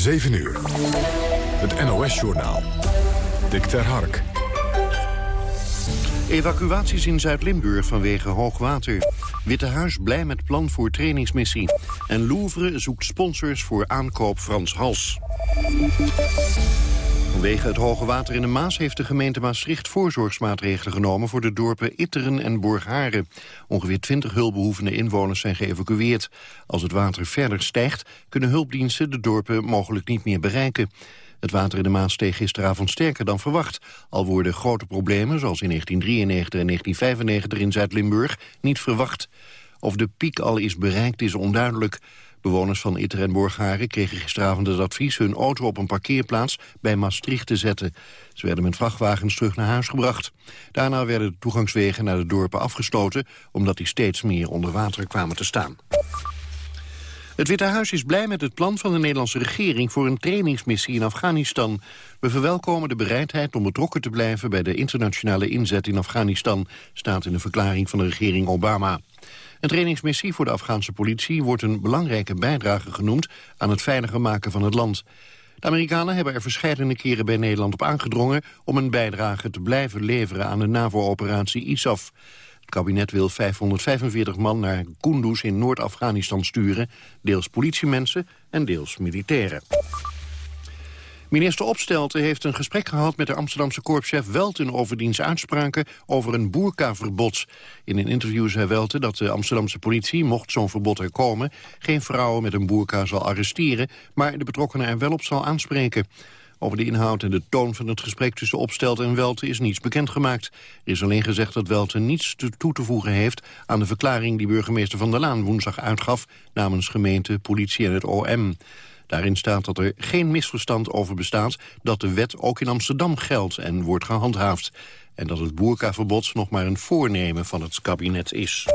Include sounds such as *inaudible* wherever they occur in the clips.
7 uur. Het NOS-journaal. Dick ter Hark. Evacuaties in Zuid-Limburg vanwege hoogwater. Witte Huis blij met plan voor trainingsmissie. En Louvre zoekt sponsors voor aankoop Frans Hals. Vanwege het hoge water in de Maas heeft de gemeente Maastricht voorzorgsmaatregelen genomen voor de dorpen Itteren en Borgharen. Ongeveer 20 hulpbehoevende inwoners zijn geëvacueerd. Als het water verder stijgt, kunnen hulpdiensten de dorpen mogelijk niet meer bereiken. Het water in de Maas steeg gisteravond sterker dan verwacht. Al worden grote problemen, zoals in 1993 en 1995 in Zuid-Limburg, niet verwacht. Of de piek al is bereikt is onduidelijk. Bewoners van Itter en kregen gisteravond het advies... hun auto op een parkeerplaats bij Maastricht te zetten. Ze werden met vrachtwagens terug naar huis gebracht. Daarna werden de toegangswegen naar de dorpen afgesloten... omdat die steeds meer onder water kwamen te staan. Het Witte Huis is blij met het plan van de Nederlandse regering voor een trainingsmissie in Afghanistan. We verwelkomen de bereidheid om betrokken te blijven bij de internationale inzet in Afghanistan, staat in de verklaring van de regering Obama. Een trainingsmissie voor de Afghaanse politie wordt een belangrijke bijdrage genoemd aan het veiliger maken van het land. De Amerikanen hebben er verschillende keren bij Nederland op aangedrongen om een bijdrage te blijven leveren aan de NAVO-operatie ISAF. Het kabinet wil 545 man naar Kunduz in Noord-Afghanistan sturen, deels politiemensen en deels militairen. Minister Opstelten heeft een gesprek gehad met de Amsterdamse korpschef Welten over diens uitspraken over een boerkaverbod. In een interview zei Welten dat de Amsterdamse politie, mocht zo'n verbod er komen, geen vrouwen met een boerka zal arresteren, maar de betrokkenen er wel op zal aanspreken. Over de inhoud en de toon van het gesprek tussen Opstelten en Welten is niets bekendgemaakt. Er is alleen gezegd dat Welten niets toe te voegen heeft aan de verklaring die burgemeester Van der Laan woensdag uitgaf namens gemeente, politie en het OM. Daarin staat dat er geen misverstand over bestaat dat de wet ook in Amsterdam geldt en wordt gehandhaafd. En dat het boerkaverbod nog maar een voornemen van het kabinet is.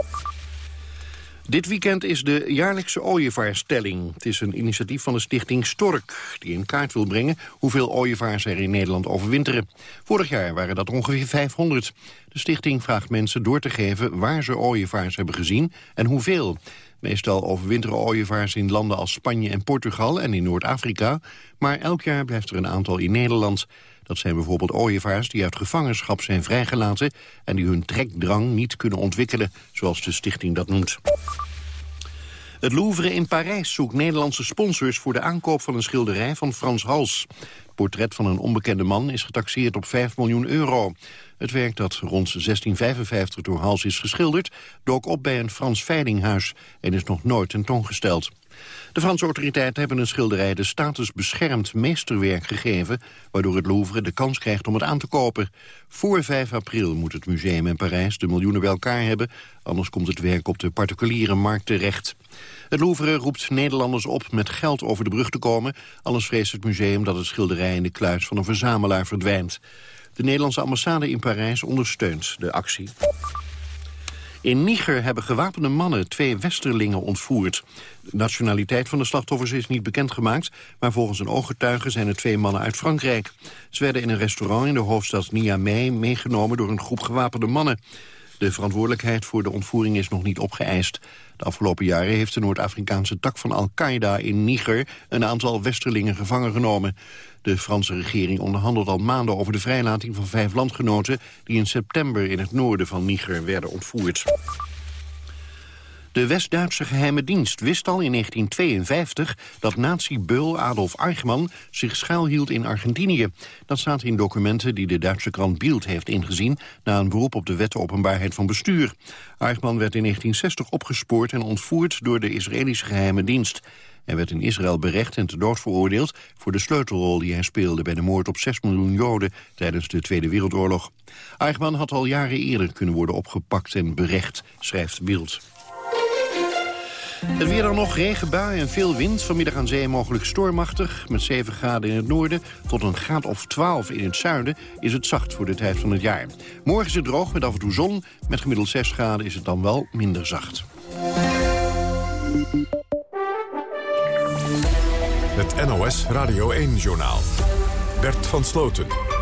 Dit weekend is de jaarlijkse ooievaarstelling. Het is een initiatief van de stichting Stork... die in kaart wil brengen hoeveel ooievaars er in Nederland overwinteren. Vorig jaar waren dat ongeveer 500. De stichting vraagt mensen door te geven waar ze ooievaars hebben gezien en hoeveel. Meestal overwinteren ooievaars in landen als Spanje en Portugal en in Noord-Afrika. Maar elk jaar blijft er een aantal in Nederland. Dat zijn bijvoorbeeld ooievaars die uit gevangenschap zijn vrijgelaten... en die hun trekdrang niet kunnen ontwikkelen, zoals de stichting dat noemt. Het Louvre in Parijs zoekt Nederlandse sponsors voor de aankoop van een schilderij van Frans Hals. Het portret van een onbekende man is getaxeerd op 5 miljoen euro. Het werk dat rond 1655 door Hals is geschilderd... dook op bij een Frans veilinghuis en is nog nooit tentoongesteld. De Franse autoriteiten hebben een schilderij de status beschermd meesterwerk gegeven, waardoor het Louvre de kans krijgt om het aan te kopen. Voor 5 april moet het museum in Parijs de miljoenen bij elkaar hebben, anders komt het werk op de particuliere markt terecht. Het Louvre roept Nederlanders op met geld over de brug te komen, anders vreest het museum dat het schilderij in de kluis van een verzamelaar verdwijnt. De Nederlandse ambassade in Parijs ondersteunt de actie. In Niger hebben gewapende mannen twee westerlingen ontvoerd. De nationaliteit van de slachtoffers is niet bekendgemaakt... maar volgens een ooggetuige zijn er twee mannen uit Frankrijk. Ze werden in een restaurant in de hoofdstad Niamey meegenomen door een groep gewapende mannen. De verantwoordelijkheid voor de ontvoering is nog niet opgeëist. De afgelopen jaren heeft de Noord-Afrikaanse tak van Al-Qaeda in Niger... een aantal westerlingen gevangen genomen. De Franse regering onderhandelt al maanden over de vrijlating van vijf landgenoten... die in september in het noorden van Niger werden ontvoerd. De West-Duitse geheime dienst wist al in 1952 dat nazi-beul Adolf Eichmann zich schuilhield in Argentinië. Dat staat in documenten die de Duitse krant Bild heeft ingezien na een beroep op de wet openbaarheid van bestuur. Eichmann werd in 1960 opgespoord en ontvoerd door de Israëlische geheime dienst. Hij werd in Israël berecht en te dood veroordeeld voor de sleutelrol die hij speelde bij de moord op 6 miljoen Joden tijdens de Tweede Wereldoorlog. Eichmann had al jaren eerder kunnen worden opgepakt en berecht, schrijft Bild. Het weer dan nog, regenbuien en veel wind. Vanmiddag aan zee mogelijk stormachtig. Met 7 graden in het noorden tot een graad of 12 in het zuiden... is het zacht voor de tijd van het jaar. Morgen is het droog met af en toe zon. Met gemiddeld 6 graden is het dan wel minder zacht. Het NOS Radio 1-journaal. Bert van Sloten.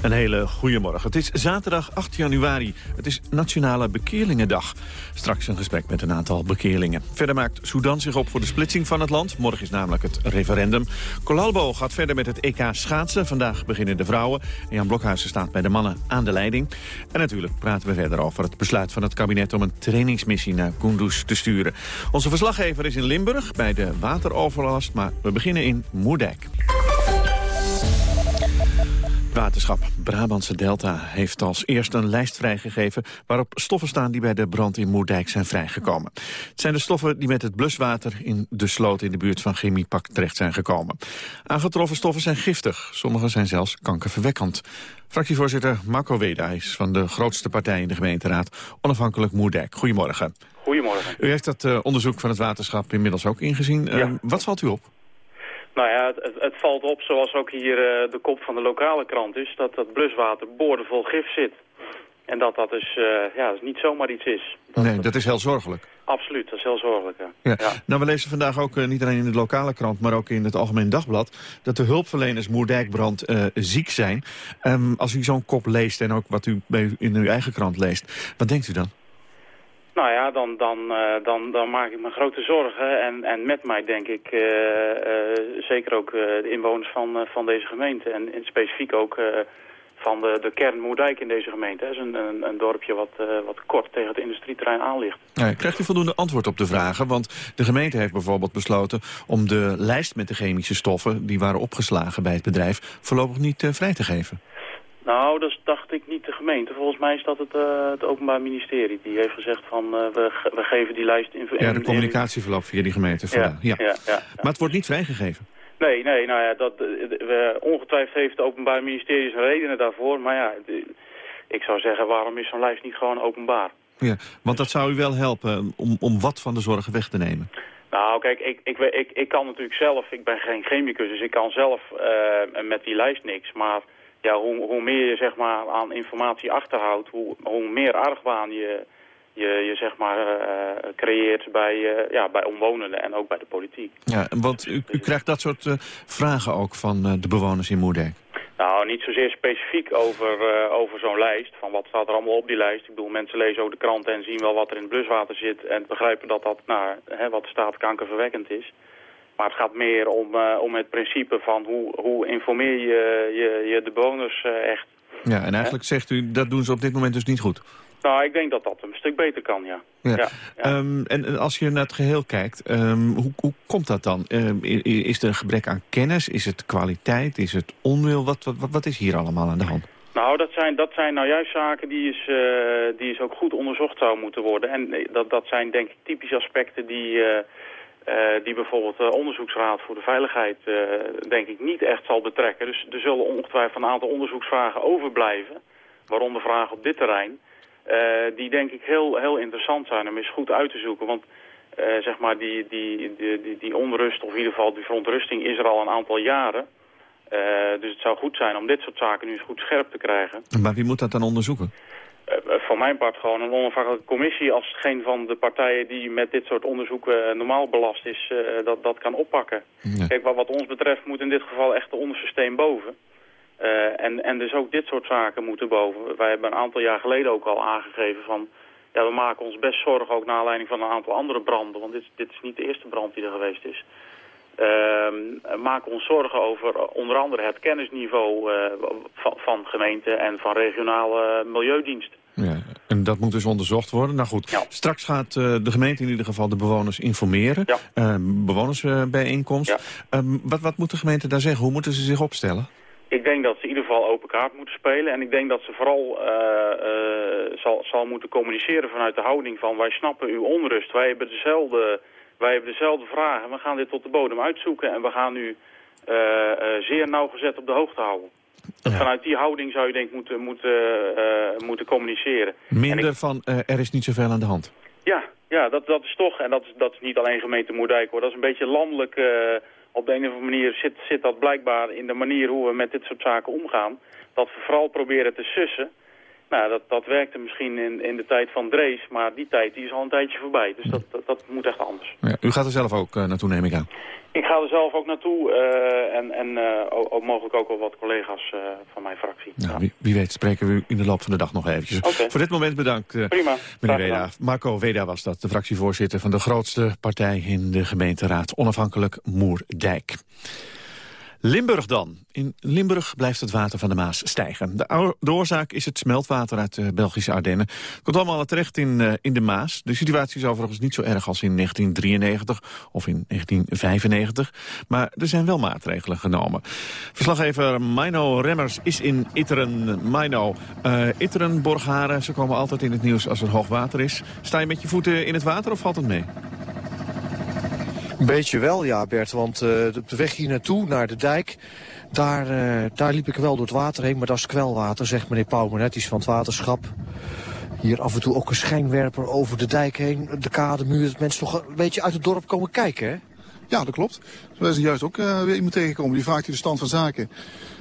Een hele goede morgen. Het is zaterdag 8 januari. Het is Nationale Bekeerlingendag. Straks een gesprek met een aantal bekeerlingen. Verder maakt Sudan zich op voor de splitsing van het land. Morgen is namelijk het referendum. Colalbo gaat verder met het EK schaatsen. Vandaag beginnen de vrouwen. Jan Blokhuizen staat bij de mannen aan de leiding. En natuurlijk praten we verder over het besluit van het kabinet... om een trainingsmissie naar Kunduz te sturen. Onze verslaggever is in Limburg bij de wateroverlast. Maar we beginnen in Moerdijk. Waterschap Brabantse Delta heeft als eerste een lijst vrijgegeven... waarop stoffen staan die bij de brand in Moerdijk zijn vrijgekomen. Het zijn de stoffen die met het bluswater in de sloot... in de buurt van Chemiepak terecht zijn gekomen. Aangetroffen stoffen zijn giftig. Sommige zijn zelfs kankerverwekkend. Fractievoorzitter Marco Weda is van de grootste partij in de gemeenteraad... onafhankelijk Moerdijk. Goedemorgen. Goedemorgen. U heeft dat uh, onderzoek van het waterschap inmiddels ook ingezien. Ja. Uh, wat valt u op? Nou ja, het, het, valt op, zoals ook hier uh, de kop van de lokale krant is... dat dat bluswater boordevol gif zit. En dat dat dus uh, ja, dat niet zomaar iets is. Dat, nee, dat is heel zorgelijk. Absoluut, dat is heel zorgelijk. Ja. Ja. Nou, we lezen vandaag ook uh, niet alleen in de lokale krant... maar ook in het Algemeen Dagblad... dat de hulpverleners Moerdijkbrand ziek zijn. Um, als u zo'n kop leest en ook wat u bij, in uw eigen krant leest... wat denkt u dan? Nou ja, dan, dan, uh, dan, dan maak ik me grote zorgen. En, en met mij denk ik uh, uh, zeker ook de inwoners van, van deze gemeente. En, en specifiek ook van de, de kern Moerdijk in deze gemeente. Dat is een, een, een dorpje wat, wat kort tegen het industrieterrein aan ligt. Krijgt u voldoende antwoord op de vragen? Want de gemeente heeft bijvoorbeeld besloten om de lijst met de chemische stoffen... die waren opgeslagen bij het bedrijf voorlopig niet vrij te geven. Nou, dat dacht ik niet de gemeente. Volgens mij is dat het, uh, het Openbaar Ministerie. Die heeft gezegd van uh, we, we geven die lijst in... Ja, de communicatie verloopt via die gemeente. Ja, ja. Ja, ja, Maar het wordt niet vrijgegeven. Nee, nee, nou ja, dat, we, ongetwijfeld heeft het Openbaar Ministerie zijn redenen daarvoor. Maar ja, ik zou zeggen, waarom is zo'n lijst niet gewoon openbaar? Ja, want dat zou u wel helpen om, om wat van de zorgen weg te nemen. Nou, kijk, ik, ik, ik, ik kan natuurlijk zelf, ik ben geen chemicus, dus ik kan zelf met die lijst niks. Maar ja, hoe, hoe meer je zeg maar, aan informatie achterhoudt, hoe, hoe meer argwaan je, je, je zeg maar, uh, creëert bij, uh, ja, bij omwonenden en ook bij de politiek. Ja, want u, u krijgt dat soort uh, vragen ook van de bewoners in Moerdijk? Nou, niet zozeer specifiek over, over zo'n lijst, van wat staat er allemaal op die lijst. Ik bedoel, mensen lezen ook de kranten en zien wel wat er in het bluswater zit en begrijpen dat dat, nou, hè, wat de staat kankerverwekkend is. Maar het gaat meer om, uh, om het principe van hoe, hoe informeer je, je, je de bewoners uh, echt. Ja, en eigenlijk zegt u, dat doen ze op dit moment dus niet goed. Nou, ik denk dat dat een stuk beter kan, ja. ja. ja, ja. Um, en als je naar het geheel kijkt, um, hoe, hoe komt dat dan? Um, is er een gebrek aan kennis? Is het kwaliteit? Is het onwil? Wat, wat, wat is hier allemaal aan de hand? Nou, dat zijn, dat zijn nou juist zaken die is, uh, die is ook goed onderzocht zou moeten worden. En dat, dat zijn denk ik typische aspecten die... Uh, uh, die bijvoorbeeld de onderzoeksraad voor de veiligheid uh, denk ik niet echt zal betrekken. Dus er zullen ongetwijfeld een aantal onderzoeksvragen overblijven, waaronder vragen op dit terrein, die denk ik heel, heel interessant zijn om eens goed uit te zoeken. Want zeg maar die, die, die, die, die onrust, of in ieder geval die verontrusting, is er al een aantal jaren. dus het zou goed zijn om dit soort zaken nu eens goed scherp te krijgen. Maar wie moet dat dan onderzoeken? Uh, voor mijn part gewoon een onafhankelijke commissie als geen van de partijen die met dit soort onderzoeken normaal belast is, dat, dat kan oppakken. Ja. Kijk, wat, wat ons betreft moet in dit geval echt de onderste steen boven. Uh, en, en dus ook dit soort zaken moeten boven. Wij hebben een aantal jaar geleden ook al aangegeven van, ja, we maken ons best zorgen ook naar aanleiding van een aantal andere branden, want dit, dit is niet de eerste brand die er geweest is. Uh, maken ons zorgen over onder andere het kennisniveau uh, van, van gemeenten en van regionale milieudiensten. Ja, en dat moet dus onderzocht worden. Nou goed, ja. straks gaat uh, de gemeente in ieder geval de bewoners informeren. Ja. Uh, bewonersbijeenkomst. Ja. Uh, wat, wat moet de gemeente daar zeggen? Hoe moeten ze zich opstellen? Ik denk dat ze in ieder geval open kaart moeten spelen. En ik denk dat ze vooral zal, zal moeten communiceren vanuit de houding van... wij snappen uw onrust, wij hebben dezelfde wij hebben dezelfde vragen. We gaan dit tot de bodem uitzoeken en we gaan u uh, uh, zeer nauwgezet op de hoogte houden. Ja. Vanuit die houding zou je denk ik moeten, moeten, uh, moeten communiceren. Minder ik... van er is niet zoveel aan de hand. Ja, ja dat, dat is toch, en dat is, dat is niet alleen gemeente Moerdijk hoor, dat is een beetje landelijk, op de een of andere manier zit, zit dat blijkbaar in de manier hoe we met dit soort zaken omgaan. Dat we vooral proberen te sussen Nou, dat, dat werkte misschien in, in de tijd van Drees, maar die tijd die is al een tijdje voorbij. Dus dat, dat, dat moet echt anders. Ja, u gaat er zelf ook naartoe, neem ik aan. Ik ga er zelf ook naartoe en, en ook, mogelijk ook wel wat collega's van mijn fractie. Nou, ja. wie, wie, weet spreken we u in de loop van de dag nog eventjes. Voor dit moment bedankt, Prima. meneer Weda. Marco Weda was dat, de fractievoorzitter van de grootste partij in de gemeenteraad, onafhankelijk Moerdijk. Limburg dan. In Limburg blijft het water van de Maas stijgen. De, oorzaak is het smeltwater uit de Belgische Ardennen. Het komt allemaal terecht in, uh, in de Maas. De situatie is overigens niet zo erg als in 1993 of in 1995. Maar er zijn wel maatregelen genomen. Verslaggever Mino Remmers is in Itteren. Mino, uh, Itteren, Borgharen, ze komen altijd in het nieuws als er hoog water is. Sta je met je voeten in het water of valt het mee? Een beetje wel, ja Bert, want op de weg hier naartoe, naar de dijk... Daar, uh, daar liep ik wel door het water heen, maar dat is kwelwater, zegt meneer Pauwman. Het is van het waterschap. Hier af en toe ook een schijnwerper over de dijk heen. De kade, muur, dat mensen toch een beetje uit het dorp komen kijken, hè? Ja, dat klopt. Wij zijn juist ook uh, weer iemand tegengekomen. Die vraagt hier de stand van zaken.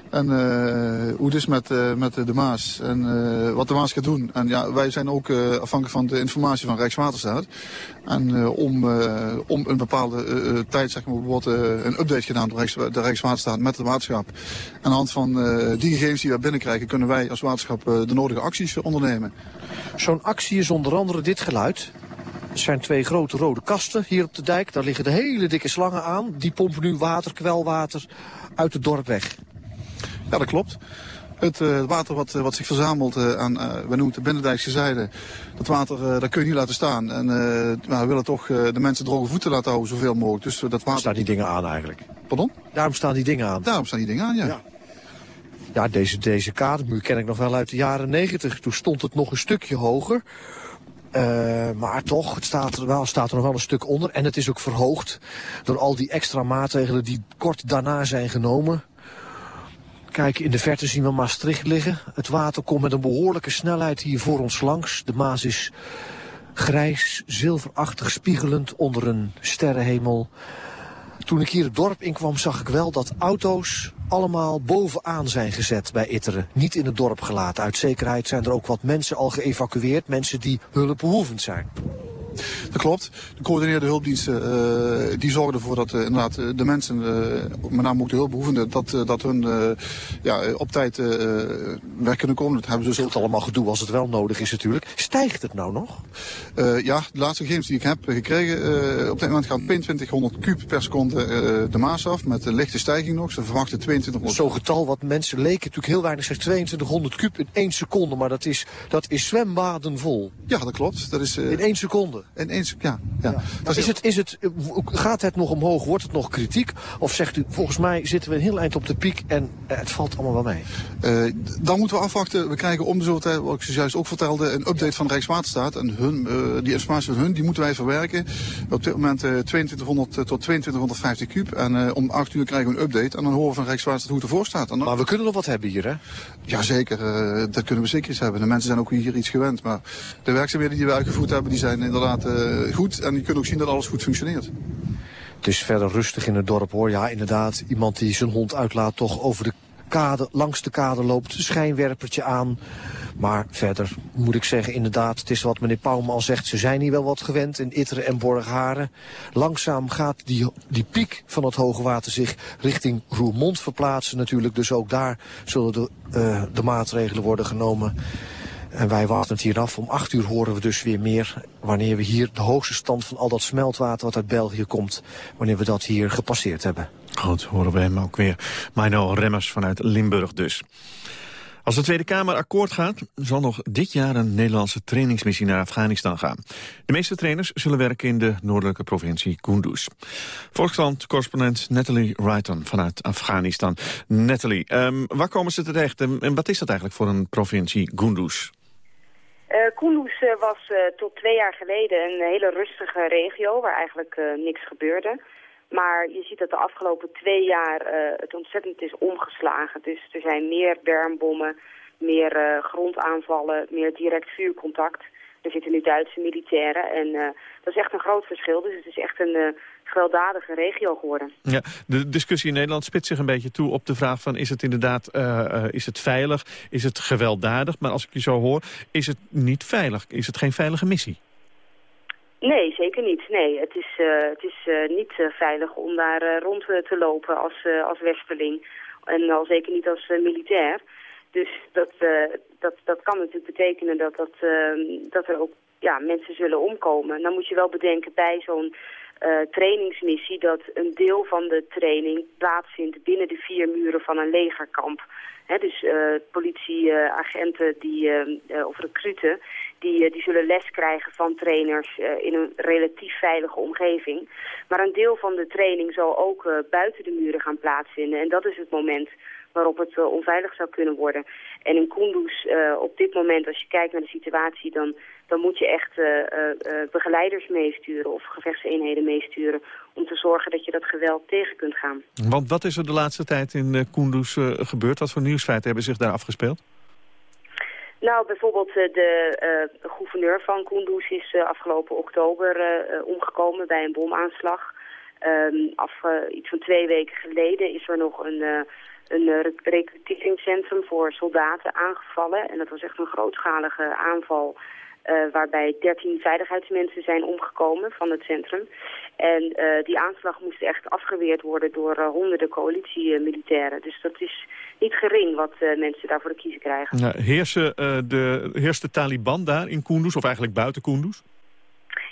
En uh, hoe het is met, uh, met de Maas en uh, wat de Maas gaat doen. En ja, wij zijn ook afhankelijk van de informatie van Rijkswaterstaat. En om, om een bepaalde tijd, zeg maar, wordt een update gedaan door de Rijkswaterstaat met het waterschap. En aan de hand van die gegevens die we binnenkrijgen, kunnen wij als waterschap de nodige acties ondernemen. Zo'n actie is onder andere dit geluid. Er zijn twee grote rode kasten hier op de dijk. Daar liggen de hele dikke slangen aan. Die pompen nu water, kwelwater, uit het dorp weg. Ja, dat klopt. Het uh, water wat, wat zich verzamelt uh, aan, uh, we noemen het de binnendijkse zijde, dat water dat kun je niet laten staan. En we willen toch de mensen droge voeten laten houden zoveel mogelijk. Dus dat water... Staan die dingen aan eigenlijk? Pardon? Daarom staan die dingen aan? Daarom staan die dingen aan, ja. ja. Ja, deze, deze kademuur ken ik nog wel uit de jaren negentig. Toen stond het nog een stukje hoger. Uh, maar toch, het staat, er wel, staat er nog wel een stuk onder. En het is ook verhoogd door al die extra maatregelen die kort daarna zijn genomen. Kijk, in de verte zien we Maastricht liggen. Het water komt met een behoorlijke snelheid hier voor ons langs. De Maas is grijs, zilverachtig, spiegelend onder een sterrenhemel. Toen ik hier het dorp inkwam zag ik wel dat auto's allemaal bovenaan zijn gezet bij Itteren. Niet in het dorp gelaten. Uit zekerheid zijn er ook wat mensen al geëvacueerd. Mensen die hulpbehoevend zijn. Dat klopt. De coördineerde hulpdiensten uh, die zorgen ervoor dat uh, inderdaad eh, de mensen, met name ook de hulpbehoevenden, dat, dat hun ja, op tijd weg kunnen komen. Dat hebben ze zult allemaal gedoe als het wel nodig is natuurlijk. Stijgt het nou nog? ja, de laatste gegevens die ik heb gekregen, op dit moment gaat 2200 kub per seconde de Maas af, met een lichte stijging nog. Ze verwachten 2200. Zo'n getal wat mensen leken natuurlijk heel weinig, zegt 2200 kub in één seconde, maar dat is, dat is zwembaden vol. Ja, dat klopt. Dat is, in één seconde? En eens, ja. ja. ja. Is het, is het, gaat het nog omhoog? Wordt het nog kritiek? Of zegt u, volgens mij zitten we een heel eind op de piek en eh, het valt allemaal wel mee? Uh, dan moeten we afwachten. We krijgen om de zoveel tijd, wat ik zojuist ook vertelde, een update van Rijkswaterstaat. En hun, uh, die informatie van hun, die moeten wij verwerken. Op dit moment 2200 tot 2250 kub. En om 8 uur krijgen we een update. En dan horen we van Rijkswaterstaat hoe het ervoor staat. Dan... Maar we kunnen nog wat hebben hier, hè? Jazeker, dat kunnen we zeker eens hebben. De mensen zijn ook hier iets gewend. Maar de werkzaamheden die we uitgevoerd hebben, die zijn inderdaad uh, goed. En je kunt ook zien dat alles goed functioneert. Het is verder rustig in het dorp hoor. Ja, inderdaad. Iemand die zijn hond uitlaat toch over de kade, langs de kade loopt. Schijnwerpertje aan. Maar verder moet ik zeggen, inderdaad, het is wat meneer Pauwman al zegt. Ze zijn hier wel wat gewend in Itteren en Borgharen. Langzaam gaat die, die piek van het hoge water zich richting Roermond verplaatsen natuurlijk. Dus ook daar zullen de, uh, de maatregelen worden genomen. En wij wachten het hier af. Om acht uur horen we dus weer meer wanneer we hier de hoogste stand van al dat smeltwater wat uit België komt, wanneer we dat hier gepasseerd hebben. Goed, horen we hem ook weer. Mino Remmers vanuit Limburg dus. Als de Tweede Kamer akkoord gaat, zal nog dit jaar een Nederlandse trainingsmissie naar Afghanistan gaan. De meeste trainers zullen werken in de noordelijke provincie Kunduz. Volksland-correspondent Natalie Wrighton vanuit Afghanistan. Natalie, um, waar komen ze terecht en, en wat is dat eigenlijk voor een provincie Kunduz? Uh, was uh, tot twee jaar geleden een hele rustige regio waar eigenlijk niks gebeurde. Maar je ziet dat de afgelopen twee jaar het ontzettend is omgeslagen. Dus er zijn meer bermbommen, meer grondaanvallen, meer direct vuurcontact. Er zitten nu Duitse militairen en dat is echt een groot verschil. Dus het is echt een gewelddadige regio geworden. Ja, de discussie in Nederland spitst zich een beetje toe op de vraag van... is het inderdaad uh, is het veilig, is het gewelddadig? Maar als ik je zo hoor, is het niet veilig? Is het geen veilige missie? Nee, zeker niet. Nee, het is, uh, het is uh, niet veilig om daar rond te lopen als, als westerling. En al zeker niet als militair. Dus dat, dat, dat kan natuurlijk betekenen dat, dat, ehm, dat er ook ja, mensen zullen omkomen. Dan moet je wel bedenken bij zo'n uh, trainingsmissie dat een deel van de training plaatsvindt binnen de vier muren van een legerkamp. dus uh, politieagenten die, uh, of recruten die, die zullen les krijgen van trainers in een relatief veilige omgeving. Maar een deel van de training zal ook buiten de muren gaan plaatsvinden. En dat is het moment waarop het onveilig zou kunnen worden. En in Kunduz op dit moment, als je kijkt naar de situatie, dan dan moet je echt uh, begeleiders meesturen of gevechtseenheden meesturen... om te zorgen dat je dat geweld tegen kunt gaan. Want wat is er de laatste tijd in Kunduz gebeurd? Wat voor nieuwsfeiten hebben zich daar afgespeeld? Nou, bijvoorbeeld de gouverneur van Kunduz is afgelopen oktober omgekomen bij een bomaanslag. Um, af iets van twee weken geleden is er nog een een recruteringscentrum voor soldaten aangevallen. En dat was echt een grootschalige aanval uh, waarbij 13 veiligheidsmensen zijn omgekomen van het centrum. En uh, die aanslag moest echt afgeweerd worden door uh, honderden coalitiemilitairen. Dus dat is niet gering wat mensen daarvoor te kiezen krijgen. Nou, heersen, de, heerst de Taliban daar in Kunduz, of eigenlijk buiten Kunduz?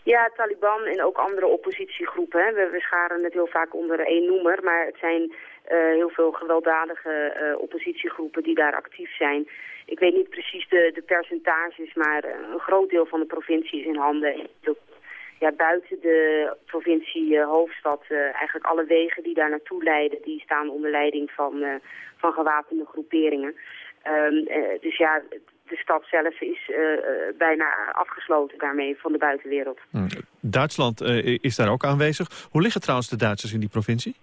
Ja, Taliban en ook andere oppositiegroepen. Hè. We, we scharen het heel vaak onder één noemer, maar het zijn heel veel gewelddadige oppositiegroepen die daar actief zijn. Ik weet niet precies de, de percentages, maar eh, een groot deel van de provincie is in handen. Ja, buiten de provincie hoofdstad, eigenlijk alle wegen die daar naartoe leiden, die staan onder leiding van, van gewapende groeperingen. Um, dus ja, de stad zelf is bijna afgesloten daarmee van de buitenwereld. Hmm. Duitsland is daar ook aanwezig. Hoe liggen trouwens de Duitsers in die provincie?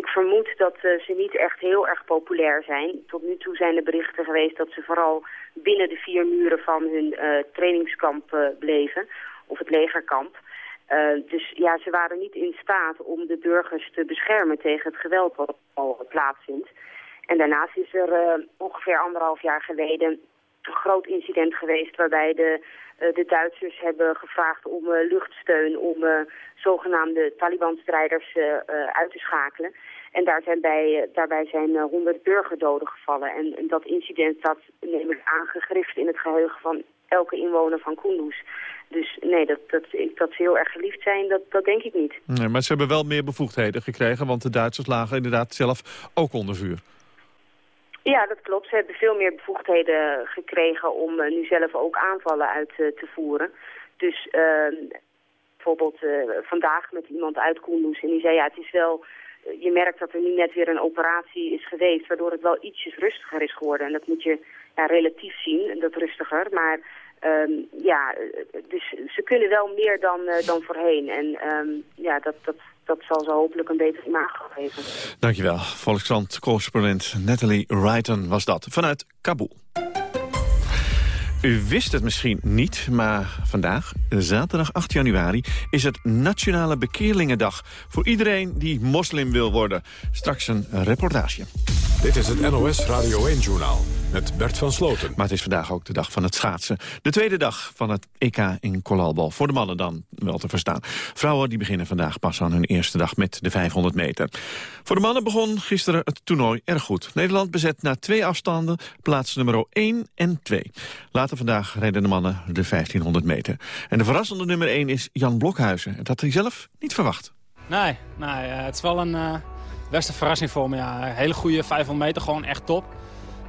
Ik vermoed dat uh, ze niet echt heel erg populair zijn. Tot nu toe zijn er berichten geweest dat ze vooral binnen de vier muren van hun uh, trainingskamp uh, bleven. Of het legerkamp. dus ja, ze waren niet in staat om de burgers te beschermen tegen het geweld wat al plaatsvindt. En daarnaast is er ongeveer anderhalf jaar geleden groot incident geweest waarbij de, de Duitsers hebben gevraagd om luchtsteun om zogenaamde Taliban-strijders uit te schakelen. En daar zijn bij, eh, daarbij zijn honderd burgerdoden gevallen. En, dat incident staat neem ik aangegrift in het geheugen van elke inwoner van Kunduz. Dus nee, dat, dat, dat ze heel erg geliefd zijn, dat, dat denk ik niet. Nee, maar ze hebben wel meer bevoegdheden gekregen, want de Duitsers lagen inderdaad zelf ook onder vuur. Ja, dat klopt. Ze hebben veel meer bevoegdheden gekregen om uh, nu zelf ook aanvallen uit uh, te voeren. Dus ehm, bijvoorbeeld vandaag met iemand uit Kunduz en die zei ja, het is wel je merkt dat er nu net weer een operatie is geweest... waardoor het wel ietsjes rustiger is geworden. En dat moet je ja, relatief zien, dat rustiger. Maar um, ja, dus ze kunnen wel meer dan, uh, dan voorheen. En um, ja, dat, dat, dat zal ze hopelijk een beter imago geven. Dankjewel. Volkskrant-correspondent Natalie Wrighton was dat. Vanuit Kabul. U wist het misschien niet, maar vandaag, zaterdag 8 januari... is het Nationale Bekeerlingendag voor iedereen die moslim wil worden. Straks een reportage. Dit is het NOS Radio 1-journaal met Bert van Sloten. Maar het is vandaag ook de dag van het schaatsen. De tweede dag van het EK in Kolalbal. Voor de mannen dan wel te verstaan. Vrouwen die beginnen vandaag pas aan hun eerste dag met de 500 meter. Voor de mannen begon gisteren het toernooi erg goed. Nederland bezet na twee afstanden plaats nummer 1 en 2. Later vandaag reden de mannen de 1500 meter. En de verrassende nummer 1 is Jan Blokhuizen. Dat had hij zelf niet verwacht. Nee, nee het is wel een... Uh beste verrassing voor me. Ja. Hele goede 500 meter, gewoon echt top.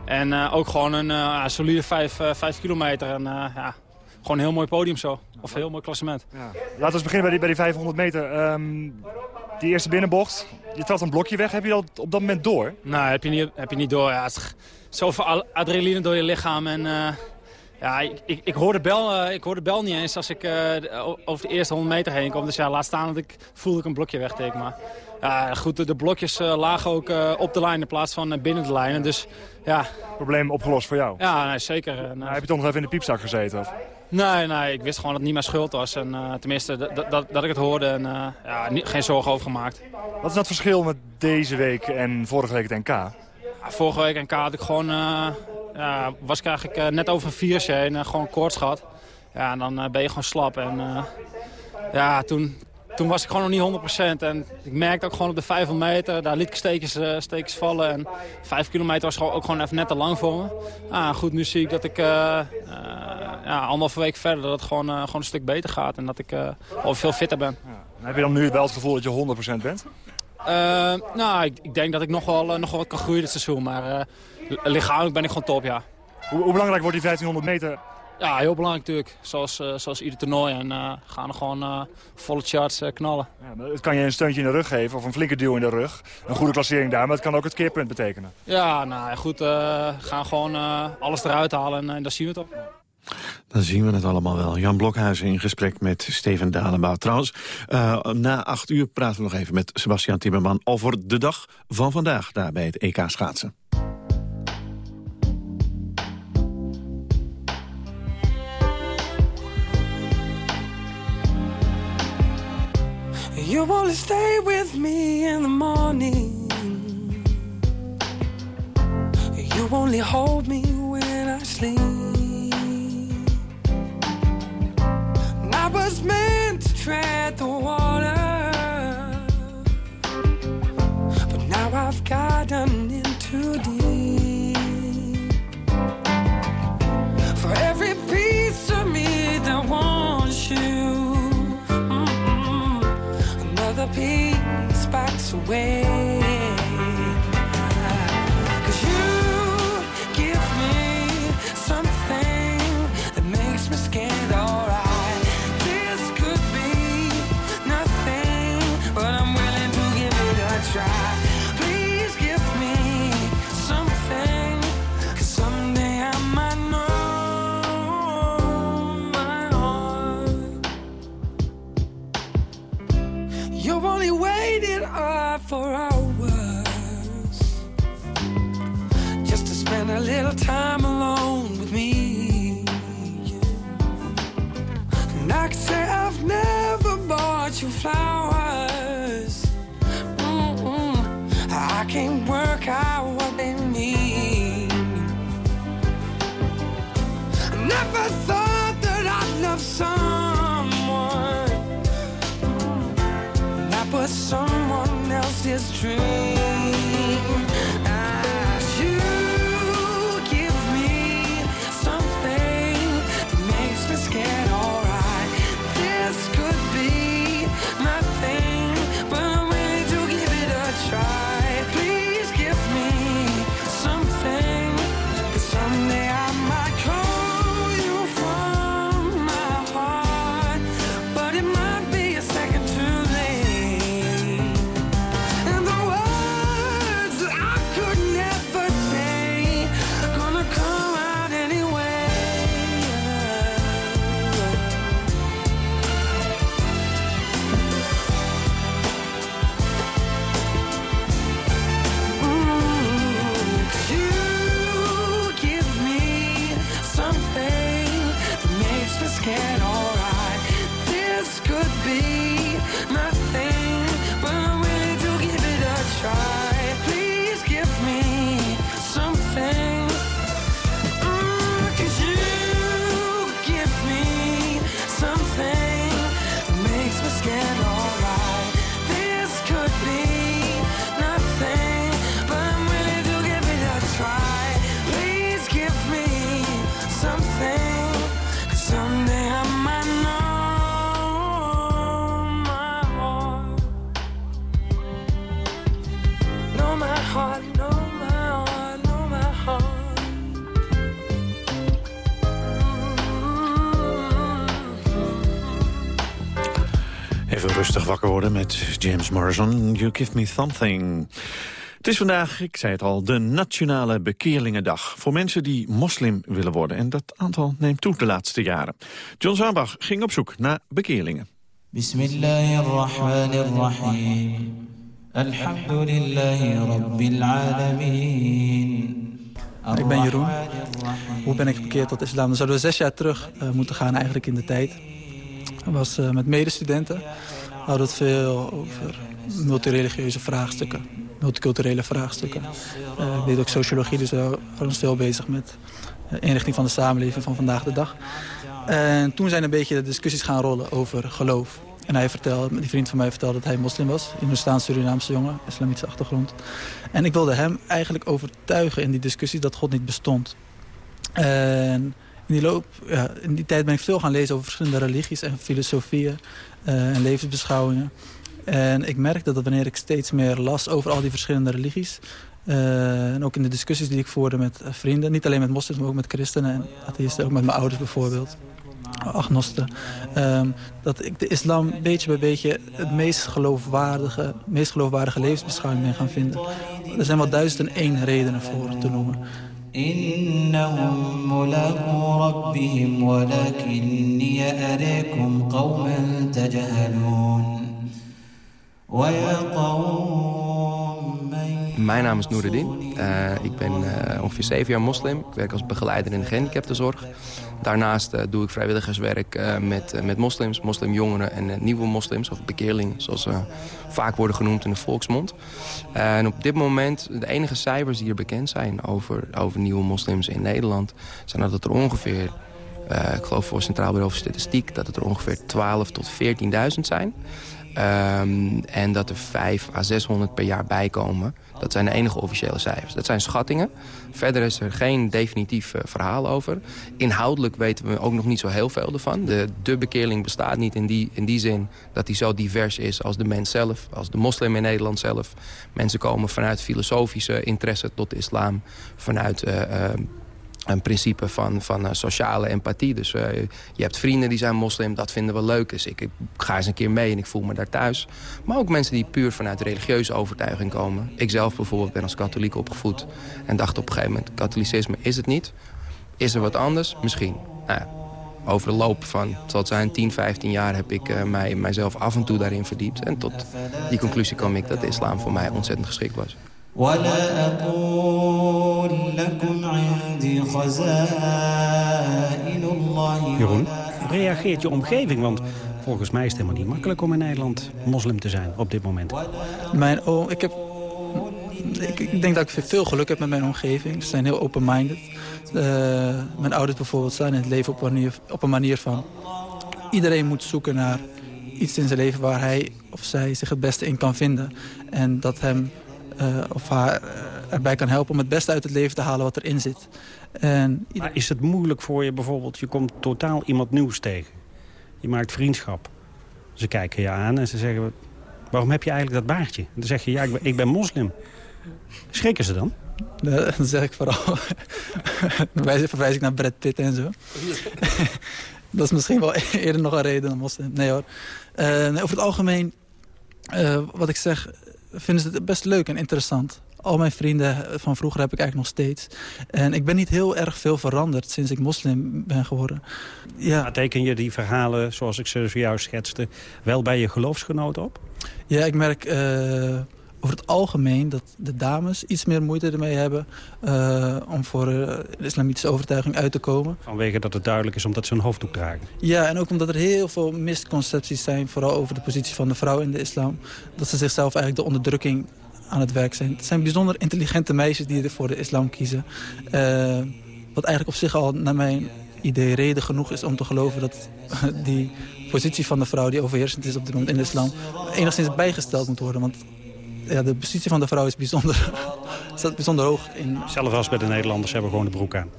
En uh, ook gewoon een uh, solide 5, uh, 5 kilometer. En ja, gewoon een heel mooi podium zo. Of een heel mooi klassement. Ja. Laten we beginnen bij die, bij die 500 meter. Um, die eerste binnenbocht, je trad een blokje weg. Heb je dat op dat moment door? Nee, heb je niet, heb je niet door. Ja, het is zoveel adrenaline door je lichaam. En ja, ik, ik, ik, hoor de bel, ik hoor de bel niet eens als ik over de eerste 100 meter heen kom. Dus ja, laat staan dat ik voelde ik een blokje wegteken. Maar ja, goed, de blokjes uh, lagen ook op de lijn in plaats van binnen de lijnen. Dus, ja. Probleem opgelost voor jou? Ja, nee, zeker. Nou, heb je toch nog even in de piepzak gezeten? Of? Nee, nee, ik wist gewoon dat het niet mijn schuld was. En, tenminste, dat, dat ik het hoorde en ja, geen zorgen over gemaakt. Wat is nou het verschil met deze week en vorige week het NK? Ja, vorige week NK had ik gewoon, ja, was ik eigenlijk net over een heen en gewoon koorts gehad. Ja, en dan ben je gewoon slap. En ja, toen, toen was ik gewoon nog niet 100%. En ik merkte ook gewoon op de 500 meter, daar liet ik stekens, uh, stekens vallen. En 5 kilometer was gewoon, ook gewoon even net te lang voor me. Ah, goed, nu zie ik dat ik uh, uh, ja, anderhalve week verder dat het gewoon, gewoon een stuk beter gaat. En dat ik al veel fitter ben. Ja. Heb je dan nu wel het gevoel dat je 100% bent? nou, ik, ik, denk dat ik nog wel, nog wel wat kan groeien dit seizoen. Maar lichamelijk ben ik gewoon top, ja. Hoe, hoe belangrijk wordt die 1500 meter ja, heel belangrijk natuurlijk. Zoals, uh, zoals ieder toernooi. En uh, gaan er gewoon uh, volle charts knallen. Ja, het kan je een steuntje in de rug geven of een flinke duw in de rug. Een goede klassering daar, maar het kan ook het keerpunt betekenen. Ja, nou goed. we gaan gewoon alles eruit halen en, en daar zien we het op. Dan zien we het allemaal wel. Jan Blokhuizen in gesprek met Steven Dalenbouw. Trouwens, na acht uur praten we nog even met Sebastian Timmerman... over de dag van vandaag daar bij het EK schaatsen. You only stay with me in the morning. You only hold me when I sleep. And I was meant to tread the water. But now I've gotten away. 君 met James Morrison. You give me something. Het is vandaag, ik zei het al, de Nationale Bekeerlingendag. Voor mensen die moslim willen worden. En dat aantal neemt toe de laatste jaren. John Zambach ging op zoek naar bekeerlingen. Bismillahirrahmanirrahim. Alhamdulillahi rabbil alamin. Ik ben Jeroen. Hoe ben ik bekeerd tot islam? Dan zouden we zes jaar terug uh, moeten gaan eigenlijk in de tijd. Dat was uh, met medestudenten. We hadden het veel over multireligieuze vraagstukken. Multiculturele vraagstukken. Uh, ik deed ook sociologie, dus we waren ons veel bezig met de inrichting van de samenleving van vandaag de dag. En toen zijn een beetje de discussies gaan rollen over geloof. En hij vertelde, die vriend van mij vertelde dat hij moslim was. Indoestaans Surinaamse jongen, islamitische achtergrond. En ik wilde hem eigenlijk overtuigen in die discussie dat God niet bestond. En in die, loop, in die tijd ben ik veel gaan lezen over verschillende religies en filosofieën en levensbeschouwingen. En ik merkte dat wanneer ik steeds meer las over al die verschillende religies... Uh, en ook in de discussies die ik voerde met vrienden... niet alleen met moslims, maar ook met christenen en atheïsten... ook met mijn ouders bijvoorbeeld agnosten. Um, dat ik de islam beetje bij beetje het meest geloofwaardige, meest geloofwaardige levensbeschouwing ben gaan vinden. Er zijn wel duizend en één redenen voor te noemen. إنهم ملاقو ربهم ولكني أريكم قوما تجهلون ويا قوم Mijn naam is Noereddin. Uh, ik ben uh, ongeveer zeven jaar moslim. Ik werk als begeleider in de gehandicaptenzorg. Daarnaast uh, doe ik vrijwilligerswerk met, met moslims, moslimjongeren en nieuwe moslims, of bekeerlingen, zoals ze vaak worden genoemd in de volksmond. en op dit moment, de enige cijfers die er bekend zijn over, over nieuwe moslims in Nederland, zijn dat er ongeveer ik geloof voor Centraal Bureau voor Statistiek... dat het er ongeveer 12 tot 14.000 zijn. Um, en dat er 5 à 600 per jaar bijkomen. Dat zijn de enige officiële cijfers. Dat zijn schattingen. Verder is er geen definitief uh, verhaal over. Inhoudelijk weten we ook nog niet zo heel veel ervan. De, de bekeerling bestaat niet in die, in die zin dat die zo divers is als de mens zelf. Als de moslim in Nederland zelf. Mensen komen vanuit filosofische interesse tot de islam. Vanuit... Uh, uh, een principe van, van uh, sociale empathie. Dus uh, je hebt vrienden die zijn moslim, dat vinden we leuk. Dus ik, ga eens een keer mee en ik voel me daar thuis. Maar ook mensen die puur vanuit religieuze overtuiging komen. Ik zelf bijvoorbeeld ben als katholiek opgevoed. En dacht op een gegeven moment, katholicisme is het niet. Is er wat anders? Misschien. Nou, over de loop van, zal zijn, 10, 15 jaar heb ik uh, mij, mijzelf af en toe daarin verdiept. En tot die conclusie kwam ik dat de islam voor mij ontzettend geschikt was. ولا أقول لكم عندي خزائن الله Jeroen, reageert je omgeving? Want volgens mij is het helemaal niet makkelijk om in Nederland moslim te zijn op dit moment. Mijn oom, ik heb... Ik, ik, denk dat ik veel geluk heb met mijn omgeving. Ze zijn heel open-minded. Uh, mijn ouders bijvoorbeeld zijn in het leven op een, manier, op een manier van... Iedereen moet zoeken naar iets in zijn leven waar hij of zij zich het beste in kan vinden. En dat hem uh, of haar uh, erbij kan helpen om het beste uit het leven te halen wat erin zit. En maar is het moeilijk voor je bijvoorbeeld, je komt totaal iemand nieuws tegen. Je maakt vriendschap. Ze kijken je aan en ze zeggen, waarom heb je eigenlijk dat baardje? En dan zeg je, ja, ik ben, ik ben moslim. Schrikken ze dan? *laughs* Dan zeg ik vooral, *laughs* dan verwijs ik naar Brad Pitt en zo. *laughs* dat is misschien wel eerder nog een reden dan moslim. Nee hoor. Uh, over het algemeen, uh, wat ik zeg, vinden ze het best leuk en interessant. Al mijn vrienden van vroeger heb ik eigenlijk nog steeds. En ik ben niet heel erg veel veranderd sinds ik moslim ben geworden. Ja. teken je die verhalen, zoals ik ze zojuist schetste... wel bij je geloofsgenoten op? Ja, ik merk uh, over het algemeen dat de dames iets meer moeite ermee hebben... Uh, om voor uh, de islamitische overtuiging uit te komen. Vanwege dat het duidelijk is omdat ze een hoofddoek dragen? Ja, en ook omdat er heel veel misconcepties zijn... vooral over de positie van de vrouw in de islam. Dat ze zichzelf eigenlijk de onderdrukking aan het werk zijn. Het zijn bijzonder intelligente meisjes die voor de islam kiezen. Uh, wat eigenlijk op zich al naar mijn idee reden genoeg is om te geloven... dat *laughs* die positie van de vrouw die overheersend is op dit moment in de islam... enigszins bijgesteld moet worden. Want ja, de positie van de vrouw is bijzonder, *laughs* staat bijzonder hoog. In... Zelfs als bij de Nederlanders hebben we gewoon de broek aan.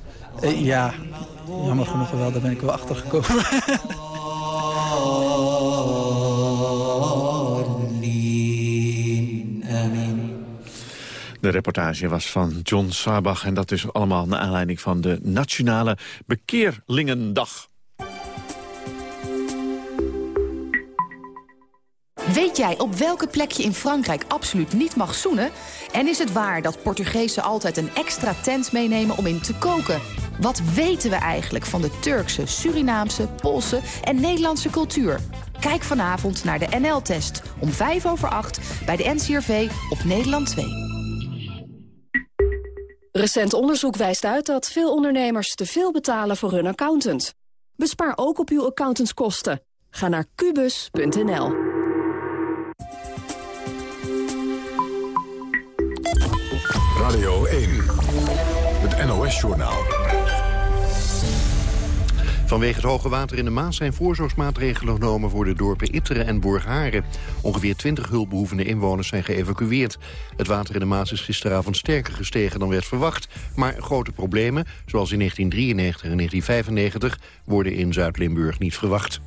Uh, ja, jammer genoeg wel, daar ben ik wel achter gekomen. *laughs* De reportage was van John Sabach en dat is allemaal naar aanleiding van de Nationale Bekeerlingendag. Weet jij op welke plek je in Frankrijk absoluut niet mag zoenen? En is het waar dat Portugezen altijd een extra tent meenemen om in te koken? Wat weten we eigenlijk van de Turkse, Surinaamse, Poolse en Nederlandse cultuur? Kijk vanavond naar de NL-test om 5 over 8 bij de NCRV op Nederland 2. Recent onderzoek wijst uit dat veel ondernemers te veel betalen voor hun accountant. Bespaar ook op uw accountantskosten. Ga naar kubus.nl. Radio 1, het NOS-journaal. Vanwege het hoge water in de Maas zijn voorzorgsmaatregelen genomen voor de dorpen Itteren en Borgharen. Ongeveer 20 hulpbehoevende inwoners zijn geëvacueerd. Het water in de Maas is gisteravond sterker gestegen dan werd verwacht. Maar grote problemen, zoals in 1993 en 1995, worden in Zuid-Limburg niet verwacht.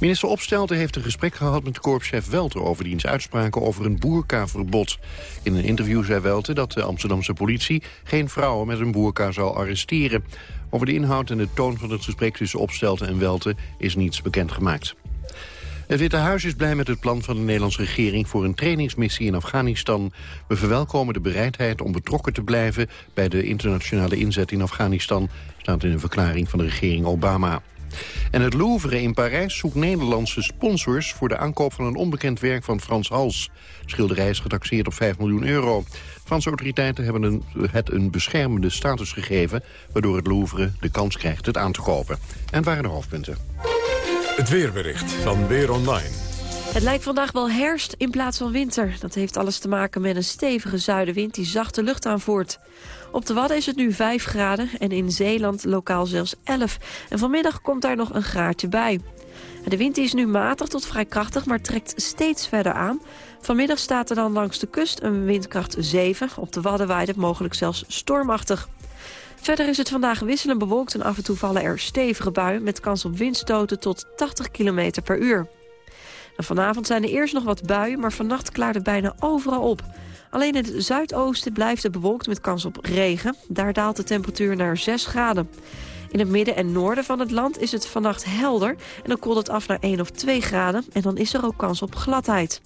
Minister Opstelten heeft een gesprek gehad met korpschef Welter... over diens uitspraken over een boerkaverbod. In een interview zei Welter dat de Amsterdamse politie... geen vrouwen met een boerka zou arresteren. Over de inhoud en de toon van het gesprek tussen Opstelten en Welter... is niets bekendgemaakt. Het Witte Huis is blij met het plan van de Nederlandse regering... voor een trainingsmissie in Afghanistan. We verwelkomen de bereidheid om betrokken te blijven... bij de internationale inzet in Afghanistan... staat in een verklaring van de regering Obama. En het Louvre in Parijs zoekt Nederlandse sponsors... voor de aankoop van een onbekend werk van Frans Hals. De schilderij is getaxeerd op 5 miljoen euro. Franse autoriteiten hebben een, het een beschermende status gegeven... waardoor het Louvre de kans krijgt het aan te kopen. En waren de hoofdpunten. Het weerbericht van Weer Online. Het lijkt vandaag wel herfst in plaats van winter. Dat heeft alles te maken met een stevige zuidenwind die zachte lucht aanvoert. Op de Wadden is het nu 5 graden en in Zeeland lokaal zelfs 11. En vanmiddag komt daar nog een graadje bij. De wind is nu matig tot vrij krachtig, maar trekt steeds verder aan. Vanmiddag staat er dan langs de kust een windkracht 7. Op de Wadden waait het mogelijk zelfs stormachtig. Verder is het vandaag wisselend bewolkt en af en toe vallen er stevige buien... met kans op windstoten tot 80 km per uur. Vanavond zijn er eerst nog wat buien, maar vannacht klaart het bijna overal op. Alleen in het zuidoosten blijft het bewolkt met kans op regen. Daar daalt de temperatuur naar 6 graden. In het midden en noorden van het land is het vannacht helder... en dan koelt het af naar 1 of 2 graden en dan is er ook kans op gladheid.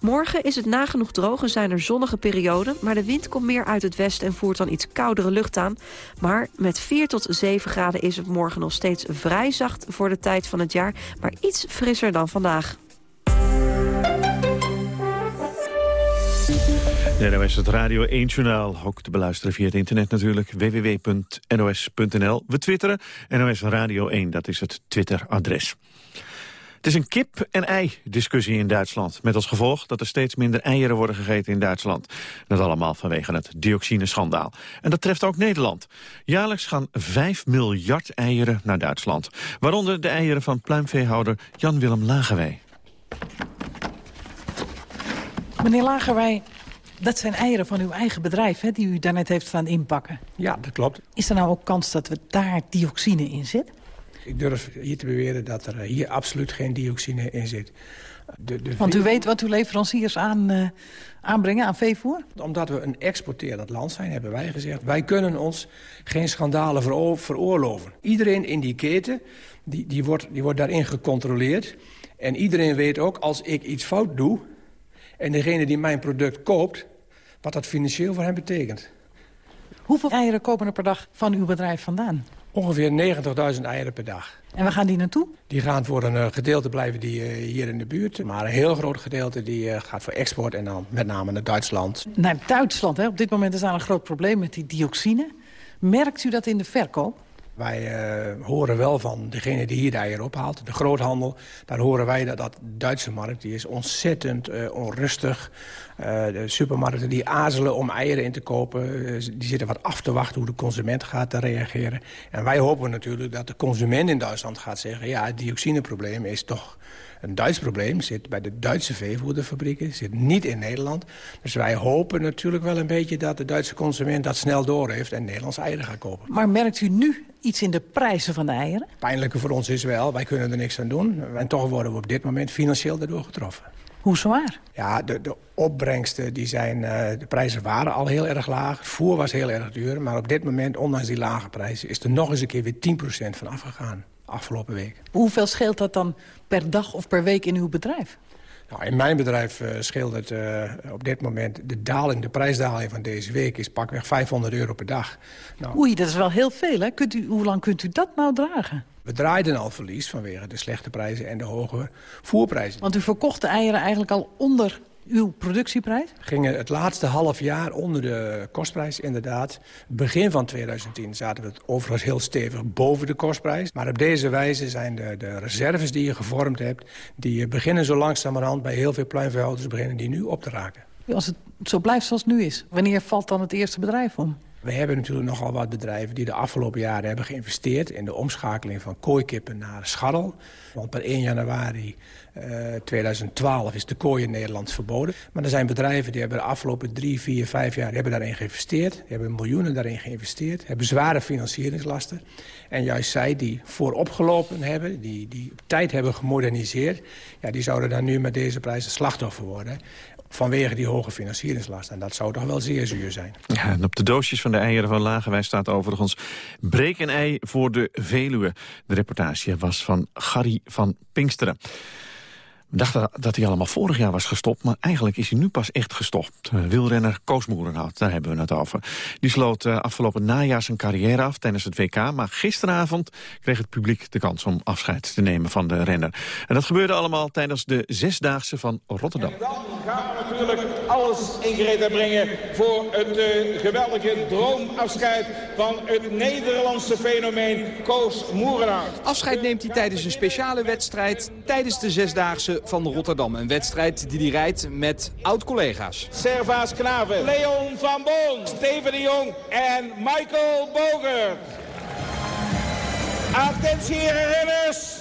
Morgen is het nagenoeg droog en zijn er zonnige perioden... maar de wind komt meer uit het westen en voert dan iets koudere lucht aan. Maar met 4 tot 7 graden is het morgen nog steeds vrij zacht voor de tijd van het jaar... maar iets frisser dan vandaag. NOS het Radio 1-journaal. Ook te beluisteren via het internet natuurlijk. www.nos.nl. We twitteren. NOS Radio 1, dat is het Twitter-adres. Het is een kip-en-ei-discussie in Duitsland. Met als gevolg dat er steeds minder eieren worden gegeten in Duitsland. Dat allemaal vanwege het dioxineschandaal. En dat treft ook Nederland. Jaarlijks gaan 5 miljard eieren naar Duitsland. Waaronder de eieren van pluimveehouder Jan-Willem Lagerwij. Meneer Lagerwij, dat zijn eieren van uw eigen bedrijf, hè, die u daarnet heeft staan inpakken. Ja, dat klopt. Is er nou ook kans dat we daar dioxine in zit? Ik durf hier te beweren dat er hier absoluut geen dioxine in zit. De, de Want u weet wat uw leveranciers aan, uh, aanbrengen aan veevoer? Omdat we een exporterend land zijn, hebben wij gezegd... wij kunnen ons geen schandalen vero veroorloven. Iedereen in die keten die, die, wordt, die wordt daarin gecontroleerd. En iedereen weet ook, als ik iets fout doe... en degene die mijn product koopt, wat dat financieel voor hem betekent. Hoeveel eieren kopen er per dag van uw bedrijf vandaan? Ongeveer 90.000 eieren per dag. En waar gaan die naartoe? Die gaan voor een uh, gedeelte blijven die uh, hier in de buurt. Maar een heel groot gedeelte die, uh, gaat voor export en dan met name naar Duitsland. Naar Duitsland, hè? Op dit moment is daar een groot probleem met die dioxine. Merkt u dat in de verkoop? Wij uh, horen wel van degene die hier de eieren ophaalt, de groothandel. Daar horen wij dat, dat Duitse markt die is ontzettend uh, onrustig. Uh, de supermarkten die aarzelen om eieren in te kopen. die zitten wat af te wachten hoe de consument gaat reageren. En wij hopen natuurlijk dat de consument in Duitsland gaat zeggen... ja, het dioxineprobleem is toch een Duits probleem. Zit bij de Duitse veevoederfabrieken, zit niet in Nederland. Dus wij hopen natuurlijk wel een beetje dat de Duitse consument dat snel doorheeft... en Nederlands eieren gaat kopen. Maar merkt u nu iets in de prijzen van de eieren? Pijnlijke voor ons is wel, wij kunnen er niks aan doen. En toch worden we op dit moment financieel daardoor getroffen. Hoe zwaar? Ja, de, de opbrengsten, die zijn, uh, de prijzen waren al heel erg laag. Het voer was heel erg duur. Maar op dit moment, ondanks die lage prijzen... is er nog eens een keer weer 10% van afgegaan afgelopen week. Hoeveel scheelt dat dan per dag of per week in uw bedrijf? Nou, in mijn bedrijf uh, scheelt het uh, op dit moment... de daling, de prijsdaling van deze week is pakweg 500 euro per dag. Nou, Oei, dat is wel heel veel, hè? Kunt u, hoe lang kunt u dat nou dragen? We draaiden al verlies vanwege de slechte prijzen en de hoge voerprijzen. Want u verkocht de eieren eigenlijk al onder uw productieprijs? Gingen het laatste half jaar onder de kostprijs inderdaad. Begin van 2010 zaten we het overigens heel stevig boven de kostprijs. Maar op deze wijze zijn de, de reserves die je gevormd hebt... die beginnen zo langzamerhand bij heel veel pluimveehouders beginnen die nu op te raken. Als het zo blijft zoals het nu is, wanneer valt dan het eerste bedrijf om? We hebben natuurlijk nogal wat bedrijven die de afgelopen jaren hebben geïnvesteerd... in de omschakeling van kooikippen naar scharrel. Want per 1 januari uh, eh, 2012 is de kooi in Nederland verboden. Maar er zijn bedrijven die hebben de afgelopen drie, vier, vijf jaar hebben daarin geïnvesteerd. Die hebben miljoenen daarin geïnvesteerd. Hebben zware financieringslasten. En juist zij die vooropgelopen hebben, die, die op tijd hebben gemoderniseerd... Ja, die zouden dan nu met deze prijzen slachtoffer worden vanwege die hoge financieringslast. En dat zou toch wel zeer zuur zijn. Ja, en op de doosjes van de eieren van Lagerwij staat overigens... breek een ei voor de Veluwe. De reportage was van Gary van Pinksteren. We dachten dat hij allemaal vorig jaar was gestopt... maar eigenlijk is hij nu pas echt gestopt. Uh, wielrenner Koos Moerenhout, daar hebben we het over. Die sloot uh, afgelopen najaar zijn carrière af tijdens het WK... maar gisteravond kreeg het publiek de kans om afscheid te nemen van de renner. En dat gebeurde allemaal tijdens de Zesdaagse van Rotterdam. En dan gaan we natuurlijk alles in gereed brengen... voor het uh, geweldige droomafscheid van het Nederlandse fenomeen Koos Moerenhout. Afscheid neemt hij tijdens een speciale wedstrijd... tijdens de Zesdaagse van Rotterdam. Een wedstrijd die hij rijdt met oud-collega's. Servaas Knaven, Leon van Boon, Steven de Jong en Michael Boger. Attentie herinners.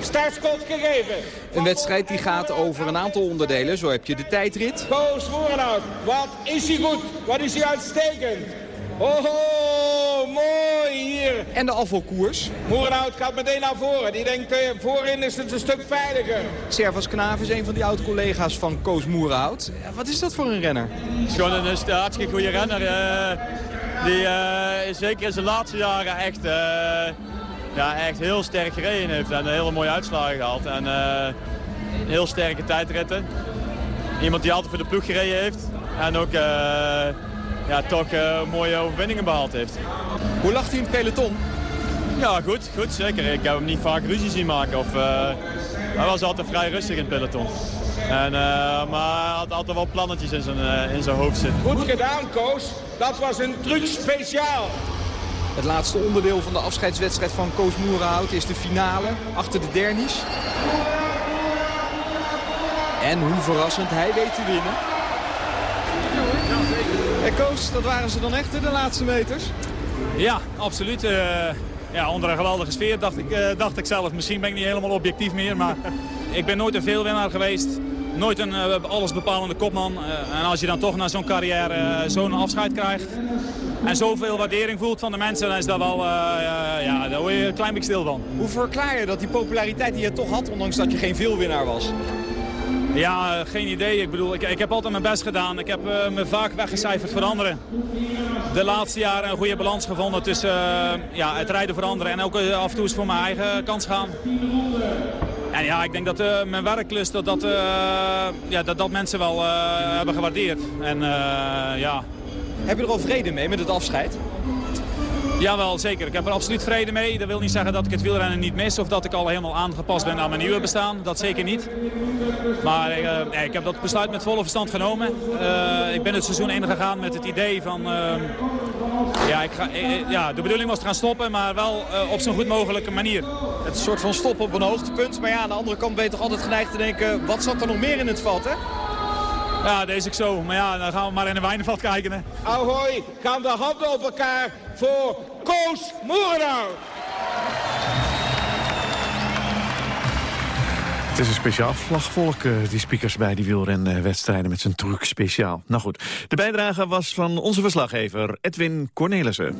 Startschot gegeven. Een wedstrijd die gaat over een aantal onderdelen. Zo heb je de tijdrit. Koos Voerenhout, wat is hij goed, wat is hij uitstekend. Oh, mooi hier. En de afvalkoers. Moerenhout gaat meteen naar voren. Die denkt, eh, voorin is het een stuk veiliger. Servas Knaaf is een van die oud-collega's van Koos Moerenhout. wat is dat voor een renner? Het is gewoon een, hartstikke goede renner. Uh, die uh, zeker in zijn laatste jaren echt, ja, echt heel sterk gereden heeft. En een hele mooie uitslagen gehad. En heel sterke tijdritten. Iemand die altijd voor de ploeg gereden heeft. En ook ja, toch uh, mooie overwinningen behaald heeft. Hoe lacht hij in het peloton? Ja, goed, goed, zeker. Ik heb hem niet vaak ruzie zien maken. Of, uh, hij was altijd vrij rustig in het peloton. En, uh, maar hij had altijd wel plannetjes in zijn, in zijn hoofd zitten. Goed gedaan, Koos. Dat was een truc speciaal. Het laatste onderdeel van de afscheidswedstrijd van Koos Moerenhout is de finale achter de Dernies. En hoe verrassend, hij weet te winnen. En Koos, dat waren ze dan echt de laatste meters? Ja, absoluut. Uh, ja, onder een geweldige sfeer dacht ik, uh, dacht ik zelf. Misschien ben ik niet helemaal objectief meer, maar *laughs* ik ben nooit een veelwinnaar geweest. Nooit een uh, allesbepalende kopman. en als je dan toch na zo'n carrière zo'n afscheid krijgt... en zoveel waardering voelt van de mensen, dan is dat wel... ja, daar word je een klein beetje stil van. Hoe verklaar je dat die populariteit die je toch had, ondanks dat je geen veelwinnaar was? Ja, geen idee. Ik bedoel, ik, ik heb altijd mijn best gedaan. Ik heb uh, me vaak weggecijferd voor anderen. De laatste jaren een goede balans gevonden tussen uh, ja, het rijden voor anderen en ook uh, af en toe eens voor mijn eigen kans gaan. En ja, ik denk dat mijn werklust, dat dat, ja, dat, dat mensen wel hebben gewaardeerd. En, ja. Heb je er al vrede mee met het afscheid? Jawel, zeker. Ik heb er absoluut vrede mee. Dat wil niet zeggen dat ik het wielrennen niet mis of dat ik al helemaal aangepast ben aan mijn nieuwe bestaan. Dat zeker niet. Maar uh, ik heb dat besluit met volle verstand genomen. Uh, ik ben het seizoen ingegaan met het idee van... Uh, ja, ik ga, ja, de bedoeling was te gaan stoppen, maar wel op zo'n goed mogelijke manier. Het is een soort van stoppen op een hoogtepunt. Maar ja, aan de andere kant ben je toch altijd geneigd te denken... wat zat er nog meer in het vat, hè? Ja, deze ik zo. Maar ja, dan gaan we maar in de wijnenvat kijken. Hè. Ahoy, gaan de handen op elkaar voor Koos Moerenhout. Het is een speciaal vlagvolk, eh, die speakers bij die wielrenwedstrijden met zijn truc speciaal. Nou goed, de bijdrage was van onze verslaggever Edwin Cornelissen.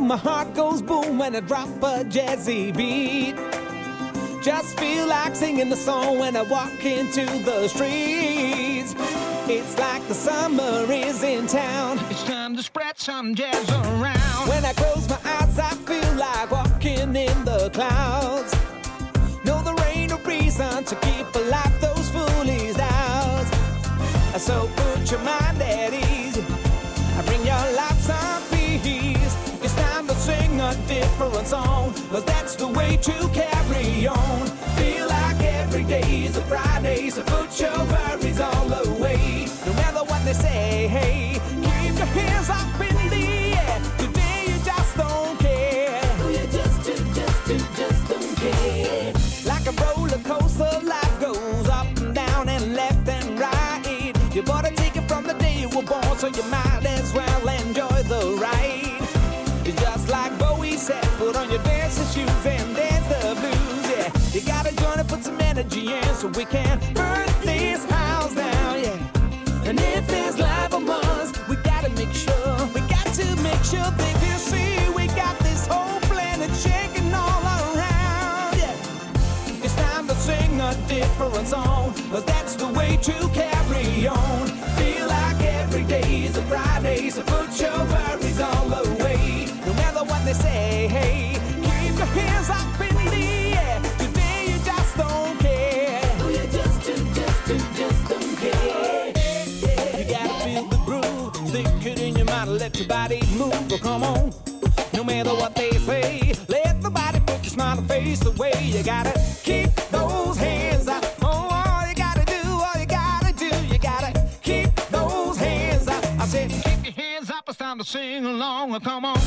My heart goes boom when I drop a jazzy beat. Just feel like singing the song when I walk into the streets. It's like the summer is in town. It's time to spread some jazz around. When I close my eyes, I feel like walking in the clouds. No, there ain't no reason to keep alive those foolish doubts. So put your mind a different song. But that's the way to carry on. Feel like every day is a Friday. So put your worries all away. No matter what they say, hey, keep your hands up in the air. Today you just don't care. Oh, you just, just, just, just don't care. Like a roller coaster, life goes up and down and left and right. You better take it from the day you were born, so you might so we can burn this house down. Yeah, and if there's life among us, we gotta make sure, we got to make sure they can see we got this whole planet shaking all around. Yeah. It's time to sing a different song. But that's the way to carry on. Feel like every day is a Friday, so put your worries all away. No matter what they say, hey, keep your hands up in the let your body move. Well, come on. No matter what they say, let the body put your smile face away. You gotta keep those hands up. Oh, all you gotta do, all you gotta do, you gotta keep those hands up. I said, keep your hands up, it's time to sing along. Well, come on.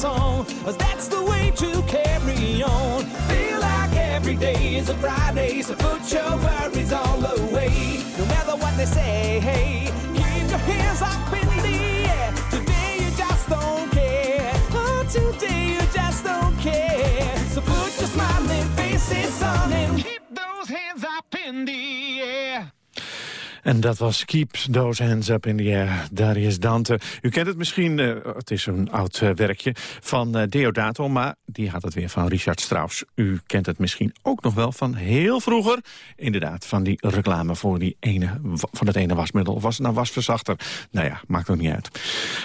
Different song. That's the way to carry on. Feel like every day is a Friday, so put your worries all away. No matter what they say, hey, keep your hands up in En dat was Keep Those Hands Up in the Air, Darius Dante. U kent het misschien, eh, het is een oud eh, werkje van eh, Deodato... maar die had het weer van Richard Strauss. U kent het misschien ook nog wel van heel vroeger. Inderdaad, van die reclame voor die ene, van het ene wasmiddel. Of was het nou wasverzachter? Nou ja, maakt ook niet uit.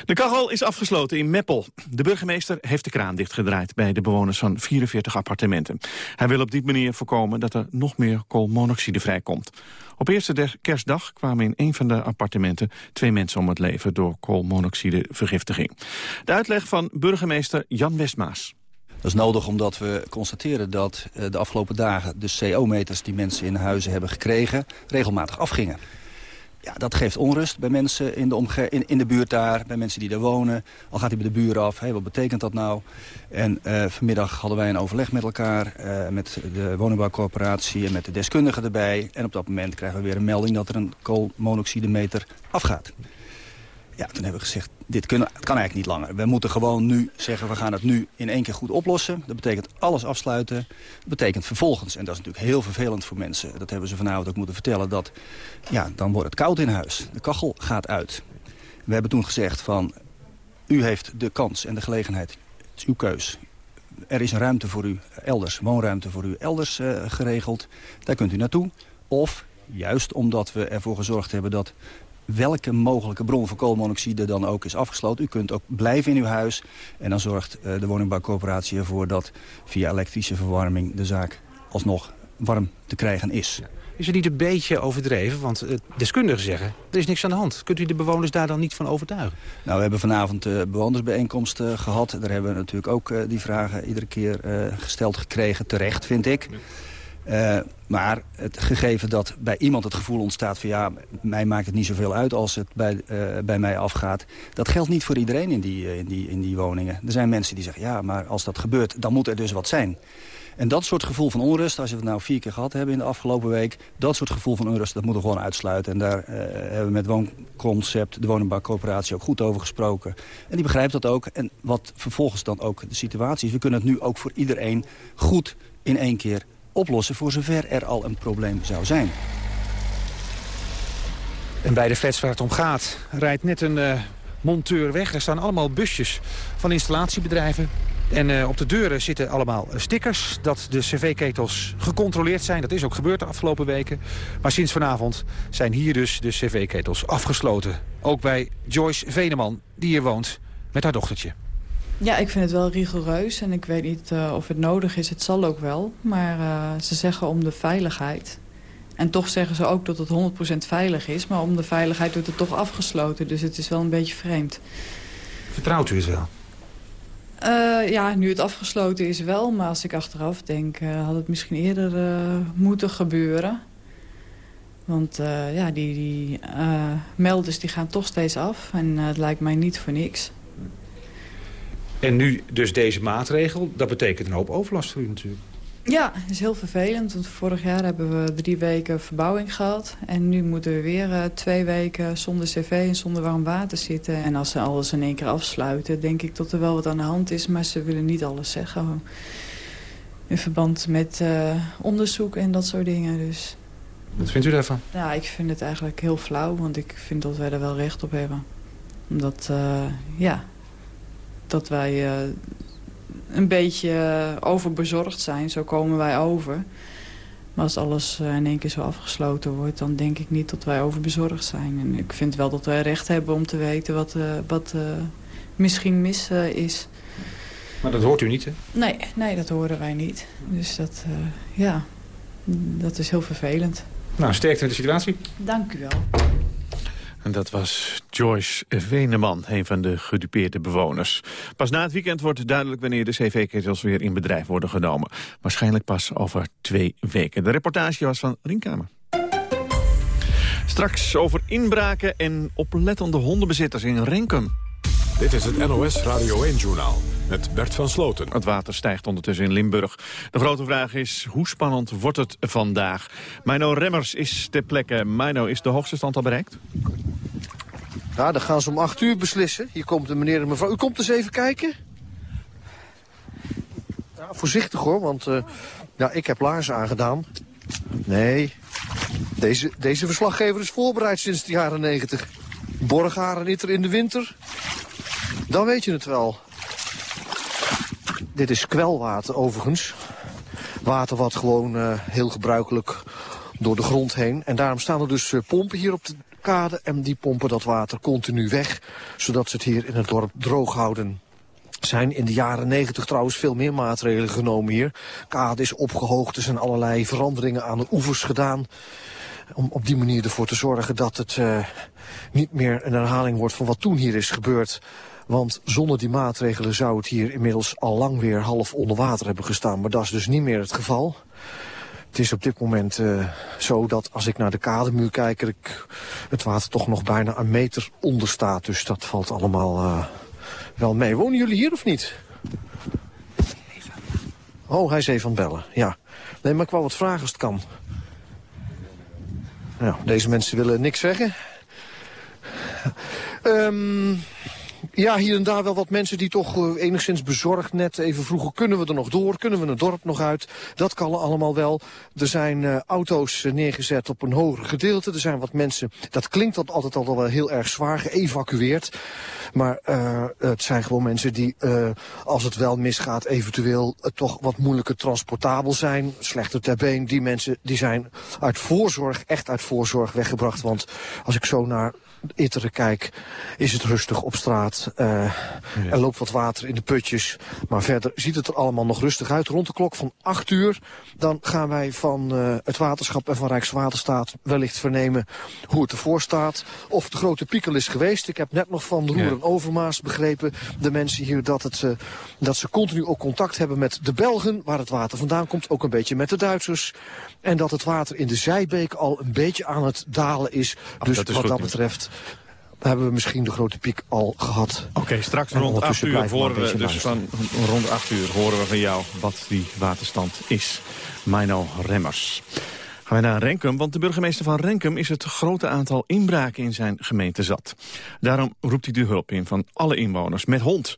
De kachel is afgesloten in Meppel. De burgemeester heeft de kraan dichtgedraaid... bij de bewoners van 44 appartementen. Hij wil op die manier voorkomen dat er nog meer koolmonoxide vrijkomt. Op eerste kerstdag kwamen in een van de appartementen twee mensen om het leven door koolmonoxidevergiftiging. De uitleg van burgemeester Jan Westmaas. Dat is nodig omdat we constateren dat eh, de afgelopen dagen de CO-meters die mensen in huizen hebben gekregen regelmatig afgingen. Ja, dat geeft onrust bij mensen in de, in, in de buurt daar, bij mensen die daar wonen. Al gaat hij bij de buren af, hey, wat betekent dat nou? En uh, vanmiddag hadden wij een overleg met elkaar, uh, met de woningbouwcorporatie en met de deskundigen erbij. En op dat moment krijgen we weer een melding dat er een koolmonoxidemeter afgaat. Ja, toen hebben we gezegd, dit kunnen, het kan eigenlijk niet langer. We moeten gewoon nu zeggen, we gaan het nu in één keer goed oplossen. Dat betekent alles afsluiten. Dat betekent vervolgens, en dat is natuurlijk heel vervelend voor mensen... dat hebben ze vanavond ook moeten vertellen, dat ja, dan wordt het koud in huis. De kachel gaat uit. We hebben toen gezegd van, u heeft de kans en de gelegenheid. Het is uw keus. Er is een ruimte voor u elders, woonruimte voor u elders uh, geregeld. Daar kunt u naartoe. Of, juist omdat we ervoor gezorgd hebben dat welke mogelijke bron van koolmonoxide dan ook is afgesloten. U kunt ook blijven in uw huis. En dan zorgt uh, de woningbouwcorporatie ervoor dat via elektrische verwarming de zaak alsnog warm te krijgen is. Is het niet een beetje overdreven? Want uh, deskundigen zeggen, er is niks aan de hand. Kunt u de bewoners daar dan niet van overtuigen? Nou, we hebben vanavond uh, bewonersbijeenkomst uh, gehad. Daar hebben we natuurlijk ook die vragen iedere keer gesteld gekregen. Terecht, vind ik. Uh, maar het gegeven dat bij iemand het gevoel ontstaat van... ja, mij maakt het niet zoveel uit als het bij, uh, bij mij afgaat... dat geldt niet voor iedereen in die, uh, in, die, in die woningen. Er zijn mensen die zeggen, ja, maar als dat gebeurt, dan moet er dus wat zijn. En dat soort gevoel van onrust, als we het nou vier keer gehad hebben in de afgelopen week... dat soort gevoel van onrust, dat moeten we gewoon uitsluiten. En daar hebben we met Woonconcept, de woningbouwcoöperatie, ook goed over gesproken. En die begrijpt dat ook. En wat vervolgens dan ook de situatie is... we kunnen het nu ook voor iedereen goed in één keer oplossen... voor zover er al een probleem zou zijn. En bij de flats waar het om gaat rijdt net een uh, monteur weg. Er staan allemaal busjes van installatiebedrijven. En uh, op de deuren zitten allemaal stickers dat de cv-ketels gecontroleerd zijn. Dat is ook gebeurd de afgelopen weken. Maar sinds vanavond zijn hier dus de cv-ketels afgesloten. Ook bij Joyce Veneman, die hier woont met haar dochtertje. Ja, ik vind het wel rigoureus en ik weet niet uh, of het nodig is. Het zal ook wel, maar uh, ze zeggen om de veiligheid. En toch zeggen ze ook dat het 100% veilig is. Maar om de veiligheid wordt het toch afgesloten. Dus het is wel een beetje vreemd. Vertrouwt u het wel? Uh, ja, nu het afgesloten is wel. Maar als ik achteraf denk, had het misschien eerder moeten gebeuren. Want ja, die, die melders die gaan toch steeds af. En het lijkt mij niet voor niks. En nu dus deze maatregel. Dat betekent een hoop overlast voor u natuurlijk. Ja, het is heel vervelend. Want vorig jaar hebben we drie weken verbouwing gehad. En nu moeten we weer uh, twee weken zonder cv en zonder warm water zitten. En als ze alles in één keer afsluiten, denk ik dat er wel wat aan de hand is. Maar ze willen niet alles zeggen. In verband met uh, onderzoek en dat soort dingen. Dus. Wat vindt u daarvan? Ja, ik vind het eigenlijk heel flauw. Want ik vind dat wij er wel recht op hebben. Omdat, uh, ja, dat wij een beetje overbezorgd zijn. Zo komen wij over. Maar als alles in één keer zo afgesloten wordt... dan denk ik niet dat wij overbezorgd zijn. En ik vind wel dat wij recht hebben om te weten wat, uh, wat misschien mis is. Maar dat hoort u niet, hè? Nee, nee dat horen wij niet. Dus dat, ja, dat is heel vervelend. Nou, sterkte met de situatie. Dank u wel. En dat was Joyce Veneman, een van de gedupeerde bewoners. Pas na het weekend wordt duidelijk wanneer de cv-ketels weer in bedrijf worden genomen. Waarschijnlijk pas over twee weken. De reportage was van Rienkamer. Straks over inbraken en oplettende hondenbezitters in Renkum. Dit is het NOS Radio 1-journaal met Bert van Sloten. Het water stijgt ondertussen in Limburg. De grote vraag is, hoe spannend wordt het vandaag? Mino Remmers is ter plekke. Mino, is de hoogste stand al bereikt? Ja, dan gaan ze om acht uur beslissen. Hier komt de meneer en mevrouw. U komt eens even kijken. Ja, voorzichtig hoor, want uh, ja, ik heb laarzen aangedaan. Nee, deze, deze verslaggever is voorbereid sinds de jaren negentig. Borgaren er in de winter. Dan weet je het wel. Dit is kwelwater overigens. Water wat gewoon uh, heel gebruikelijk door de grond heen. En daarom staan er dus uh, pompen hier op de kade. En die pompen dat water continu weg. Zodat ze het hier in het dorp droog houden zijn in de jaren negentig trouwens veel meer maatregelen genomen hier. Kade is opgehoogd, er zijn allerlei veranderingen aan de oevers gedaan. Om op die manier ervoor te zorgen dat het uh, niet meer een herhaling wordt van wat toen hier is gebeurd. Want zonder die maatregelen zou het hier inmiddels al lang weer half onder water hebben gestaan. Maar dat is dus niet meer het geval. Het is op dit moment uh, zo dat als ik naar de kademuur kijk... Ik, het water toch nog bijna een meter onder staat. Dus dat valt allemaal uh, wel mee. Wonen jullie hier of niet? Oh, hij is even aan het bellen, ja. Nee, maar ik wou wat vragen als het kan. Nou, deze mensen willen niks zeggen. um, *laughs* ja, hier en daar wel wat mensen die toch uh, enigszins bezorgd net even vroegen... kunnen we er nog door, kunnen we het dorp nog uit? Dat kan allemaal wel. Er zijn uh, auto's neergezet op een hoger gedeelte. Er zijn wat mensen, dat klinkt altijd al wel heel erg zwaar, geëvacueerd. Maar het zijn gewoon mensen die, als het wel misgaat... eventueel toch wat moeilijker transportabel zijn. Slechter ter been. Die mensen die zijn uit voorzorg, echt uit voorzorg weggebracht. Want als ik zo naar Itteren kijk, is het rustig op straat. Uh, ja. Er loopt wat water in de putjes. Maar verder ziet het er allemaal nog rustig uit. Rond de klok van 8 uur dan gaan wij van uh, het waterschap en van Rijkswaterstaat wellicht vernemen hoe het ervoor staat. Of de grote piekel is geweest. Ik heb net nog van Roer en Overmaas begrepen, de mensen hier, dat, het, uh, dat ze continu ook contact hebben met de Belgen, waar het water vandaan komt. Ook een beetje met de Duitsers. En dat het water in de Zijbeek al een beetje aan het dalen is. Oh, dus is wat dat betreft hebben we misschien de grote piek al gehad. Oké, straks rond 8 ondertussen uur dus van rond 8 uur horen we van jou wat die waterstand is. Mino Remmers. Gaan we naar Renkum, want de burgemeester van Renkum is het grote aantal inbraken in zijn gemeente zat. Daarom roept hij de hulp in van alle inwoners met hond.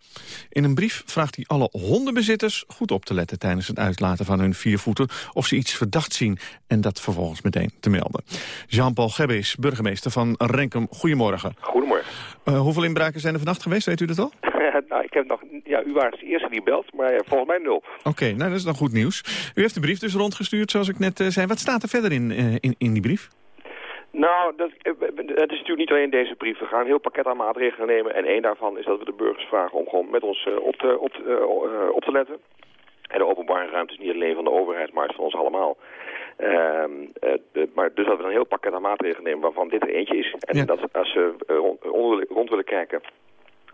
In een brief vraagt hij alle hondenbezitters goed op te letten tijdens het uitlaten van hun viervoeten of ze iets verdacht zien en dat vervolgens meteen te melden. Jean-Paul Gebbe is burgemeester van Renkum. Goedemorgen. Goedemorgen. Uh, hoeveel inbraken zijn er vannacht geweest, weet u dat al? Nou, ik heb nog, ja, u was de eerste die belt, maar ja, volgens mij nul. Oké, nou dat is dan goed nieuws. U heeft de brief dus rondgestuurd, zoals ik net uh, zei. Wat staat er verder in, uh, in, in die brief? Nou, dat, het is natuurlijk niet alleen deze brief. We gaan een heel pakket aan maatregelen nemen. En één daarvan is dat we de burgers vragen om gewoon met ons op, te, op, uh, op te letten. En de openbare ruimte is niet alleen van de overheid, maar is van ons allemaal. Uh, de, maar dus dat we een heel pakket aan maatregelen nemen waarvan dit er eentje is. En ja. dat als ze rond, rond willen kijken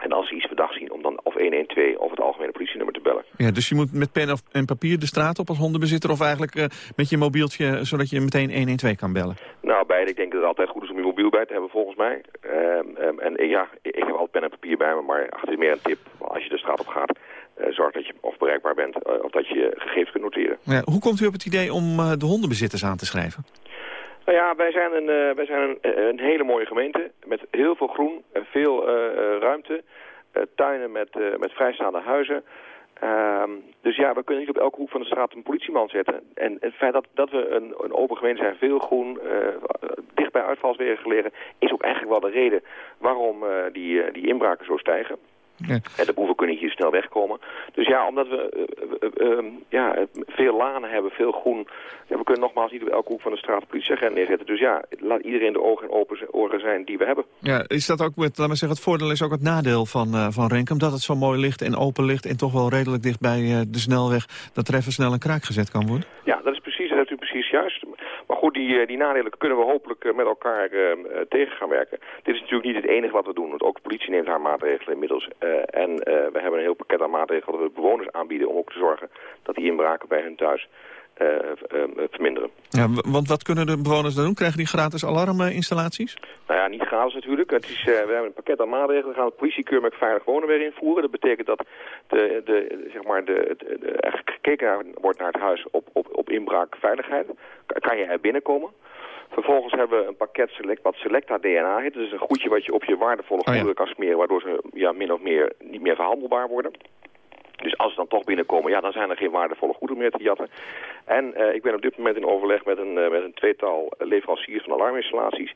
en als ze iets verdacht zien, om dan of 112 of het algemene politienummer te bellen. Ja, dus je moet met pen of, en papier de straat op als hondenbezitter... of eigenlijk uh, met je mobieltje, zodat je meteen 112 kan bellen? Nou, beide. Ik denk dat het altijd goed is om je mobiel bij te hebben, volgens mij. Um, um, en ja, ik heb altijd pen en papier bij me, maar het is meer een tip. Als je de straat op gaat, uh, zorg dat je of bereikbaar bent... Uh, of dat je gegevens kunt noteren. Ja, hoe komt u op het idee om de hondenbezitters aan te schrijven? Nou ja, wij zijn een, uh, wij zijn een, een, hele mooie gemeente met heel veel groen, en veel uh, ruimte, tuinen met, met vrijstaande huizen. Uh, dus ja, we kunnen niet op elke hoek van de straat een politieman zetten. En het feit dat, dat we een, een open gemeente zijn, veel groen, dicht bij uitvalswegen gelegen, is ook eigenlijk wel de reden waarom die, die inbraken zo stijgen. Ja. En de boeven kunnen hier snel wegkomen. Dus ja, omdat we uh, uh, uh, ja, veel lanen hebben, veel groen... Ja, we kunnen nogmaals niet op elke hoek van de straat politieagent neerzetten. Dus ja, laat iedereen de ogen en open oren zijn die we hebben. Ja, is dat ook, met, laat maar zeggen, het voordeel is ook het nadeel van, van Renkum... dat het zo mooi ligt en open ligt en toch wel redelijk dicht bij de snelweg... dat er even snel een kraak gezet kan worden? Ja, dat is precies, dat u precies juist. Maar goed, die, die nadelen kunnen we hopelijk met elkaar uh, tegen gaan werken. Dit is natuurlijk niet het enige wat we doen, want ook de politie neemt haar maatregelen inmiddels. En we hebben een heel pakket aan maatregelen dat we bewoners aanbieden om ook te zorgen dat die inbraken bij hun thuis verminderen. Ja, want wat kunnen de bewoners dan doen? Krijgen die gratis alarminstallaties? Nou ja, niet gratis natuurlijk. Het is, we hebben een pakket aan maatregelen. We gaan het politiekeurmerk Veilig Wonen weer invoeren. Dat betekent dat de, de, zeg maar de, de, de, gekeken wordt naar het huis op, op, op inbraakveiligheid. Kan je er binnenkomen? Vervolgens hebben we een pakket select, wat Selecta DNA heet. Dat is een goedje wat je op je waardevolle goederen oh ja. kan smeren... waardoor ze ja, min of meer niet meer verhandelbaar worden. Dus als ze dan toch binnenkomen, ja, dan zijn er geen waardevolle goederen meer te jatten. En uh, ik ben op dit moment in overleg met een, uh, met een tweetal leveranciers van alarminstallaties.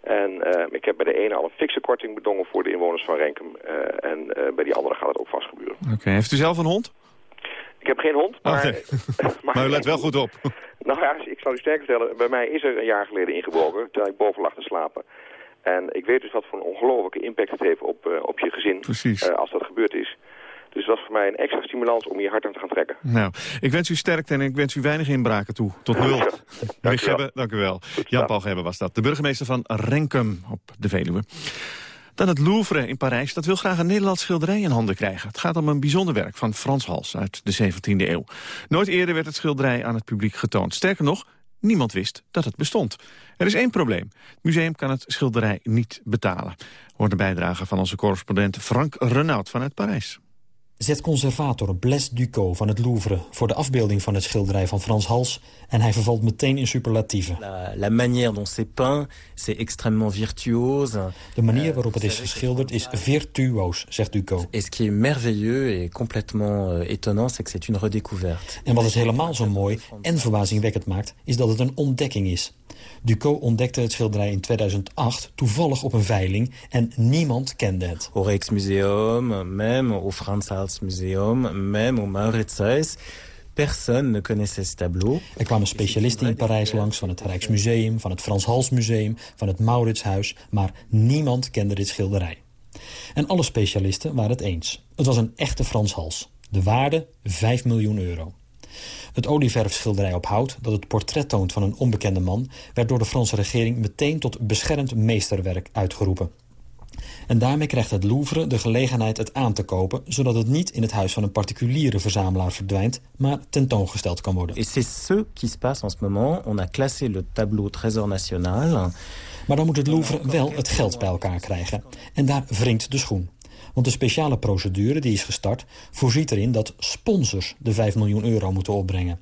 En uh, ik heb bij de ene al een fikse korting bedongen voor de inwoners van Renkum. en bij die andere gaat het ook vast gebeuren. Oké, okay. heeft u zelf een hond? Ik heb geen hond, maar... Oh, nee. maar, maar u let wel goed op. *laughs* Nou ja, ik zal u sterk vertellen. Bij mij is er een jaar geleden ingebroken, terwijl ik boven lag te slapen. En ik weet dus wat voor een ongelofelijke impact het heeft op, op je gezin uh, als dat gebeurd is. Dus dat is voor mij een extra stimulans om hier hard aan te gaan trekken. Nou, ik wens u sterkte en ik wens u weinig inbraken toe. Tot nul. Ja, dank, u wel. *laughs* dank u wel. Jan-Paul Gebbe was dat. De burgemeester van Renkum op de Veluwe. Dan het Louvre in Parijs, dat wil graag een Nederlands schilderij in handen krijgen. Het gaat om een bijzonder werk van Frans Hals uit de 17e eeuw. Nooit eerder werd het schilderij aan het publiek getoond. Sterker nog, niemand wist dat het bestond. Er is één probleem. Het museum kan het schilderij niet betalen. Hoort de bijdrage van onze correspondent Frank Renaud vanuit Parijs zet conservator Blaise Ducot van het Louvre... voor de afbeelding van het schilderij van Frans Hals... en hij vervalt meteen in superlatieven. La, la manière dont c'est peint, c'est extrêmement virtuose. De manier waarop het is geschilderd is virtuoos, zegt Ducot. Et ce qui est merveilleux et complètement euh, étonnant... c'est que c'est une redécouverte. En wat het helemaal zo mooi en verbazingwekkend maakt... is dat het een ontdekking is. Ducot ontdekte het schilderij in 2008 toevallig op een veiling en niemand kende het. Au Rijksmuseum, même au Frans Museum, même au Mauritshuis. Personne ne connaissait ce tableau. Er kwamen specialisten in Parijs langs van het Rijksmuseum, van het Frans Hals Museum, van het Mauritshuis, maar niemand kende dit schilderij. En alle specialisten waren het eens. Het was een echte Frans Hals. De waarde 5 miljoen euro. Het olieverfschilderij op hout, dat het portret toont van een onbekende man... werd door de Franse regering meteen tot beschermd meesterwerk uitgeroepen. En daarmee krijgt het Louvre de gelegenheid het aan te kopen... zodat het niet in het huis van een particuliere verzamelaar verdwijnt... maar tentoongesteld kan worden. Et c'est ce qui se passe en ce moment. On a classé le tableau Trésor National... Maar dan moet het Louvre wel het geld bij elkaar krijgen. En daar wringt de schoen. Want de speciale procedure die is gestart voorziet erin dat sponsors de 5 miljoen euro moeten opbrengen.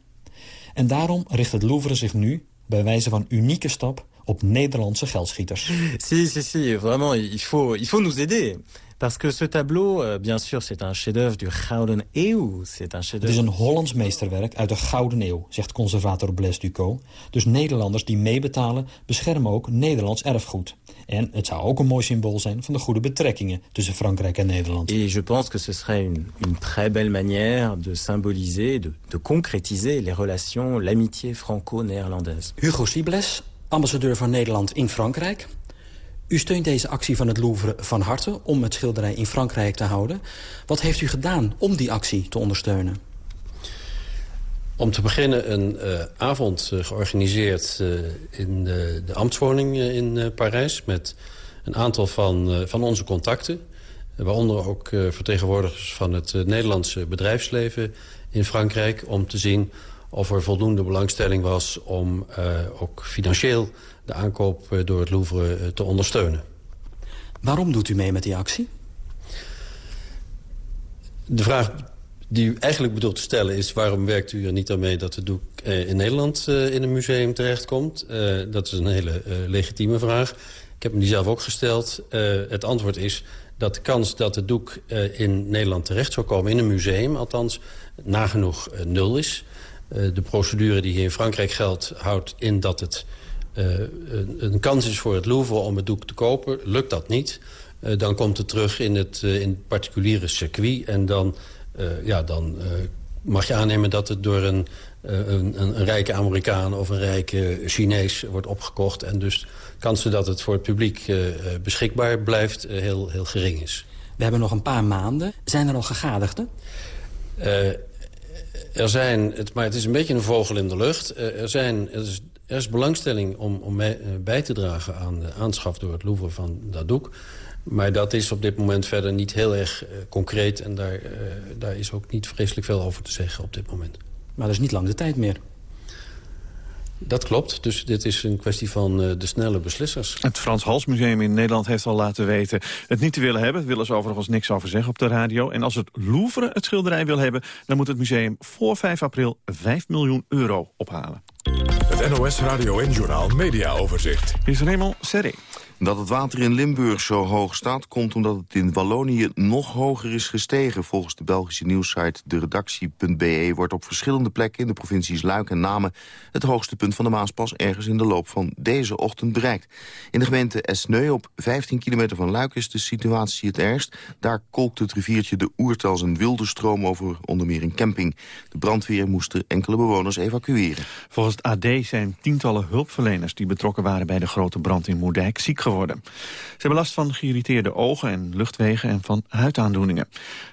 En daarom richt het Louvre zich nu, bij wijze van unieke stap op Nederlandse geldschieters. *laughs* Si, si, si, vraiment, il faut, il faut nous aider. Parce que ce tableau, euh, bien sûr, c'est un chef-d'œuvre du Gouden Eeuw. C'est un Het is een Hollands meesterwerk uit de Gouden Eeuw, zegt conservator Blaise Ducot. Dus Nederlanders die meebetalen beschermen ook Nederlands erfgoed. En het zou ook een mooi symbool zijn van de goede betrekkingen tussen Frankrijk en Nederland. Et je pense que ce serait une, une très belle manière de symboliser, de, de concrétiser les relations, l'amitié franco-néerlandaise. Hugo Sibles, ambassadeur van Nederland in Frankrijk. U steunt deze actie van het Louvre van harte om het schilderij in Frankrijk te houden. Wat heeft u gedaan om die actie te ondersteunen? Om te beginnen een eh, avond eh, georganiseerd eh, in de, de ambtswoning in Parijs... met een aantal van, van onze contacten. waaronder ook vertegenwoordigers van het Nederlandse bedrijfsleven in Frankrijk... om te zien of er voldoende belangstelling was om eh, ook financieel... de aankoop eh, door het Louvre eh, te ondersteunen. Waarom doet u mee met die actie? De vraag die u eigenlijk bedoelt te stellen is... waarom werkt u er niet aan mee dat het doek in Nederland in een museum terechtkomt? Dat is een hele legitieme vraag. Ik heb me die zelf ook gesteld. Het antwoord is dat de kans dat het doek in Nederland terecht zou komen... in een museum althans, nagenoeg nul is. Eh, de procedure die hier in Frankrijk geldt houdt in dat het... eh, een, een kans is voor het Louvre om het doek te kopen. Lukt dat niet, eh, dan komt het terug in het, in het particuliere circuit... en dan ja, dan mag je aannemen dat het door een, een, een, rijke Amerikaan of een rijke Chinees wordt opgekocht. En dus de kansen dat het voor het publiek beschikbaar blijft heel, heel gering is. We hebben nog een paar maanden. Zijn er al gegadigden? Er zijn, het, maar het is een beetje een vogel in de lucht. Eh, er, zijn, er, is, er is belangstelling om, om mee- eh, bij te dragen aan de aanschaf door het Louvre van dat doek. Maar dat is op dit moment verder niet heel erg eh, concreet... en daar, daar is ook niet vreselijk veel over te zeggen op dit moment. Maar dat is niet lang de tijd meer. Dat klopt, dus dit is een kwestie van eh, de snelle beslissers. Het Frans Hals Museum in Nederland heeft al laten weten het niet te willen hebben. Daar willen ze overigens niks over zeggen op de radio. En als het Louvre het schilderij wil hebben... dan moet het museum voor 5 april 5 miljoen euro ophalen. Het NOS Radio en Journaal Media Overzicht. Hier is Raymond Serré. Dat het water in Limburg zo hoog staat... komt omdat het in Wallonië nog hoger is gestegen. Volgens de Belgische nieuwssite deredactie.be... wordt op verschillende plekken in de provincies Luik en Namen... het hoogste punt van de Maaspas ergens in de loop van deze ochtend bereikt. In de gemeente Esneu, op 15 kilometer van Luik... is de situatie het ergst. Daar kolkt het riviertje de Oert als een wilde stroom... over onder meer een camping. De brandweer moesten enkele bewoners evacueren. Volgens het AD zijn tientallen hulpverleners die betrokken waren bij de grote brand in Moerdijk ziek geworden. Ze hebben last van geïrriteerde ogen en luchtwegen en van huidaandoeningen.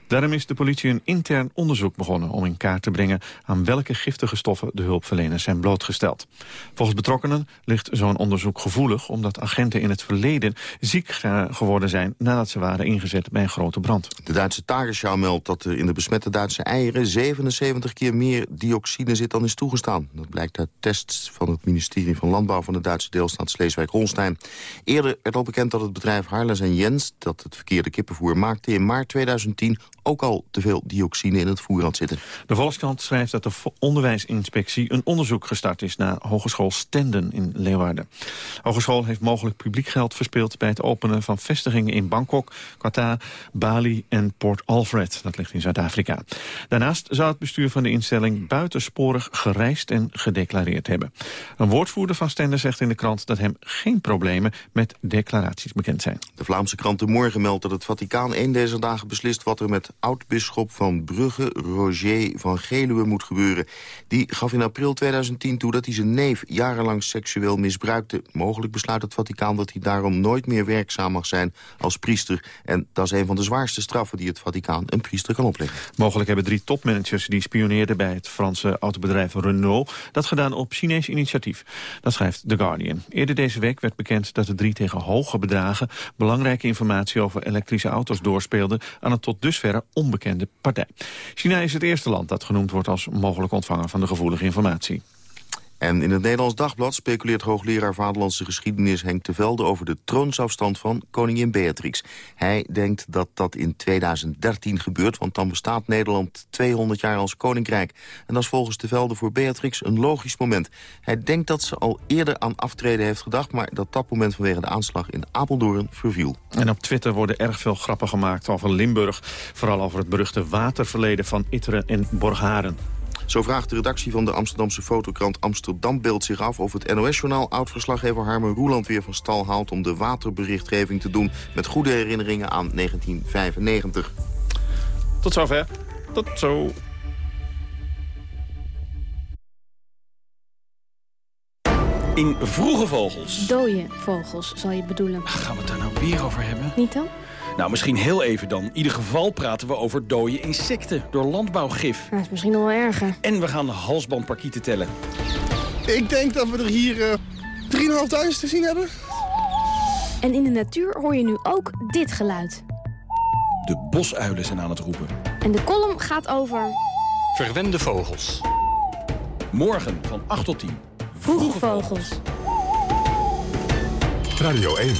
Daarom is de politie een intern onderzoek begonnen om in kaart te brengen aan welke giftige stoffen de hulpverleners zijn blootgesteld. Volgens betrokkenen ligt zo'n onderzoek gevoelig omdat agenten in het verleden ziek geworden zijn nadat ze waren ingezet bij een grote brand. De Duitse Tagesschau meldt dat er in de besmette Duitse eieren 77 keer meer dioxine zit dan is toegestaan. Dat blijkt uit tests van het ministerie van Landbouw van de Duitse deelstaat Sleeswijk-Holstein. Eerder werd al bekend dat het bedrijf Harles en Jens, dat het verkeerde kippenvoer maakte, in maart 2010 ook al te veel dioxine in het voer had zitten. De Volkskrant schrijft dat de onderwijsinspectie een onderzoek gestart is naar Hogeschool Stenden in Leeuwarden. Hogeschool heeft mogelijk publiek geld verspeeld bij het openen van vestigingen in Bangkok, Qatar, Bali en Port Alfred. Dat ligt in Zuid-Afrika. Daarnaast zou het bestuur van de instelling buitensporig gereisd en gedeclareerd hebben. Een woordvoerder van Stenden zegt in de krant dat hem geen problemen met declaraties bekend zijn. De Vlaamse krant De Morgen meldt dat het Vaticaan één deze dagen beslist... wat er met oud-bisschop van Brugge, Roger van Geluwe, moet gebeuren. Die gaf in april 2010 toe dat hij zijn neef jarenlang seksueel misbruikte. Mogelijk besluit het Vaticaan dat hij daarom nooit meer werkzaam mag zijn als priester. En dat is een van de zwaarste straffen die het Vaticaan een priester kan opleggen. Mogelijk hebben drie topmanagers die spioneerden bij het Franse autobedrijf Renault dat gedaan op Chinees initiatief. Dat schrijft The Guardian. Eerder deze week werd bekend dat de drie tegen hoge bedragen belangrijke informatie over elektrische auto's doorspeelden aan een tot dusverre onbekende partij. China is het eerste land dat genoemd wordt als mogelijk ontvanger van de gevoelige informatie. En in het Nederlands Dagblad speculeert hoogleraar Vaderlandse geschiedenis Henk de Velde over de troonsafstand van koningin Beatrix. Hij denkt dat dat in 2013 gebeurt, want dan bestaat Nederland 200 jaar als koninkrijk. En dat is volgens de Velde voor Beatrix een logisch moment. Hij denkt dat ze al eerder aan aftreden heeft gedacht, maar dat dat moment vanwege de aanslag in Apeldoorn verviel. En op Twitter worden erg veel grappen gemaakt over Limburg. Vooral over het beruchte waterverleden van Itteren en Borgharen. Zo vraagt de redactie van de Amsterdamse fotokrant Amsterdam Beeld zich af... of het NOS-journaal oud-verslaggever Harmen Roeland weer van stal haalt... om de waterberichtgeving te doen met goede herinneringen aan 1995. Tot zover. Tot zo. In Vroege Vogels. Dode vogels, zal je bedoelen. Gaan we het daar nou weer over hebben? Niet dan? Nou, misschien heel even dan. In ieder geval praten we over dode insecten door landbouwgif. Dat is misschien nog wel erger. En we gaan de halsbandparkieten tellen. Ik denk dat we er hier uh, 3.500 te zien hebben. En in de natuur hoor je nu ook dit geluid. De bosuilen zijn aan het roepen. En de column gaat over... Verwende vogels. Morgen van 8 tot 10. Vroege vogels. Radio 1.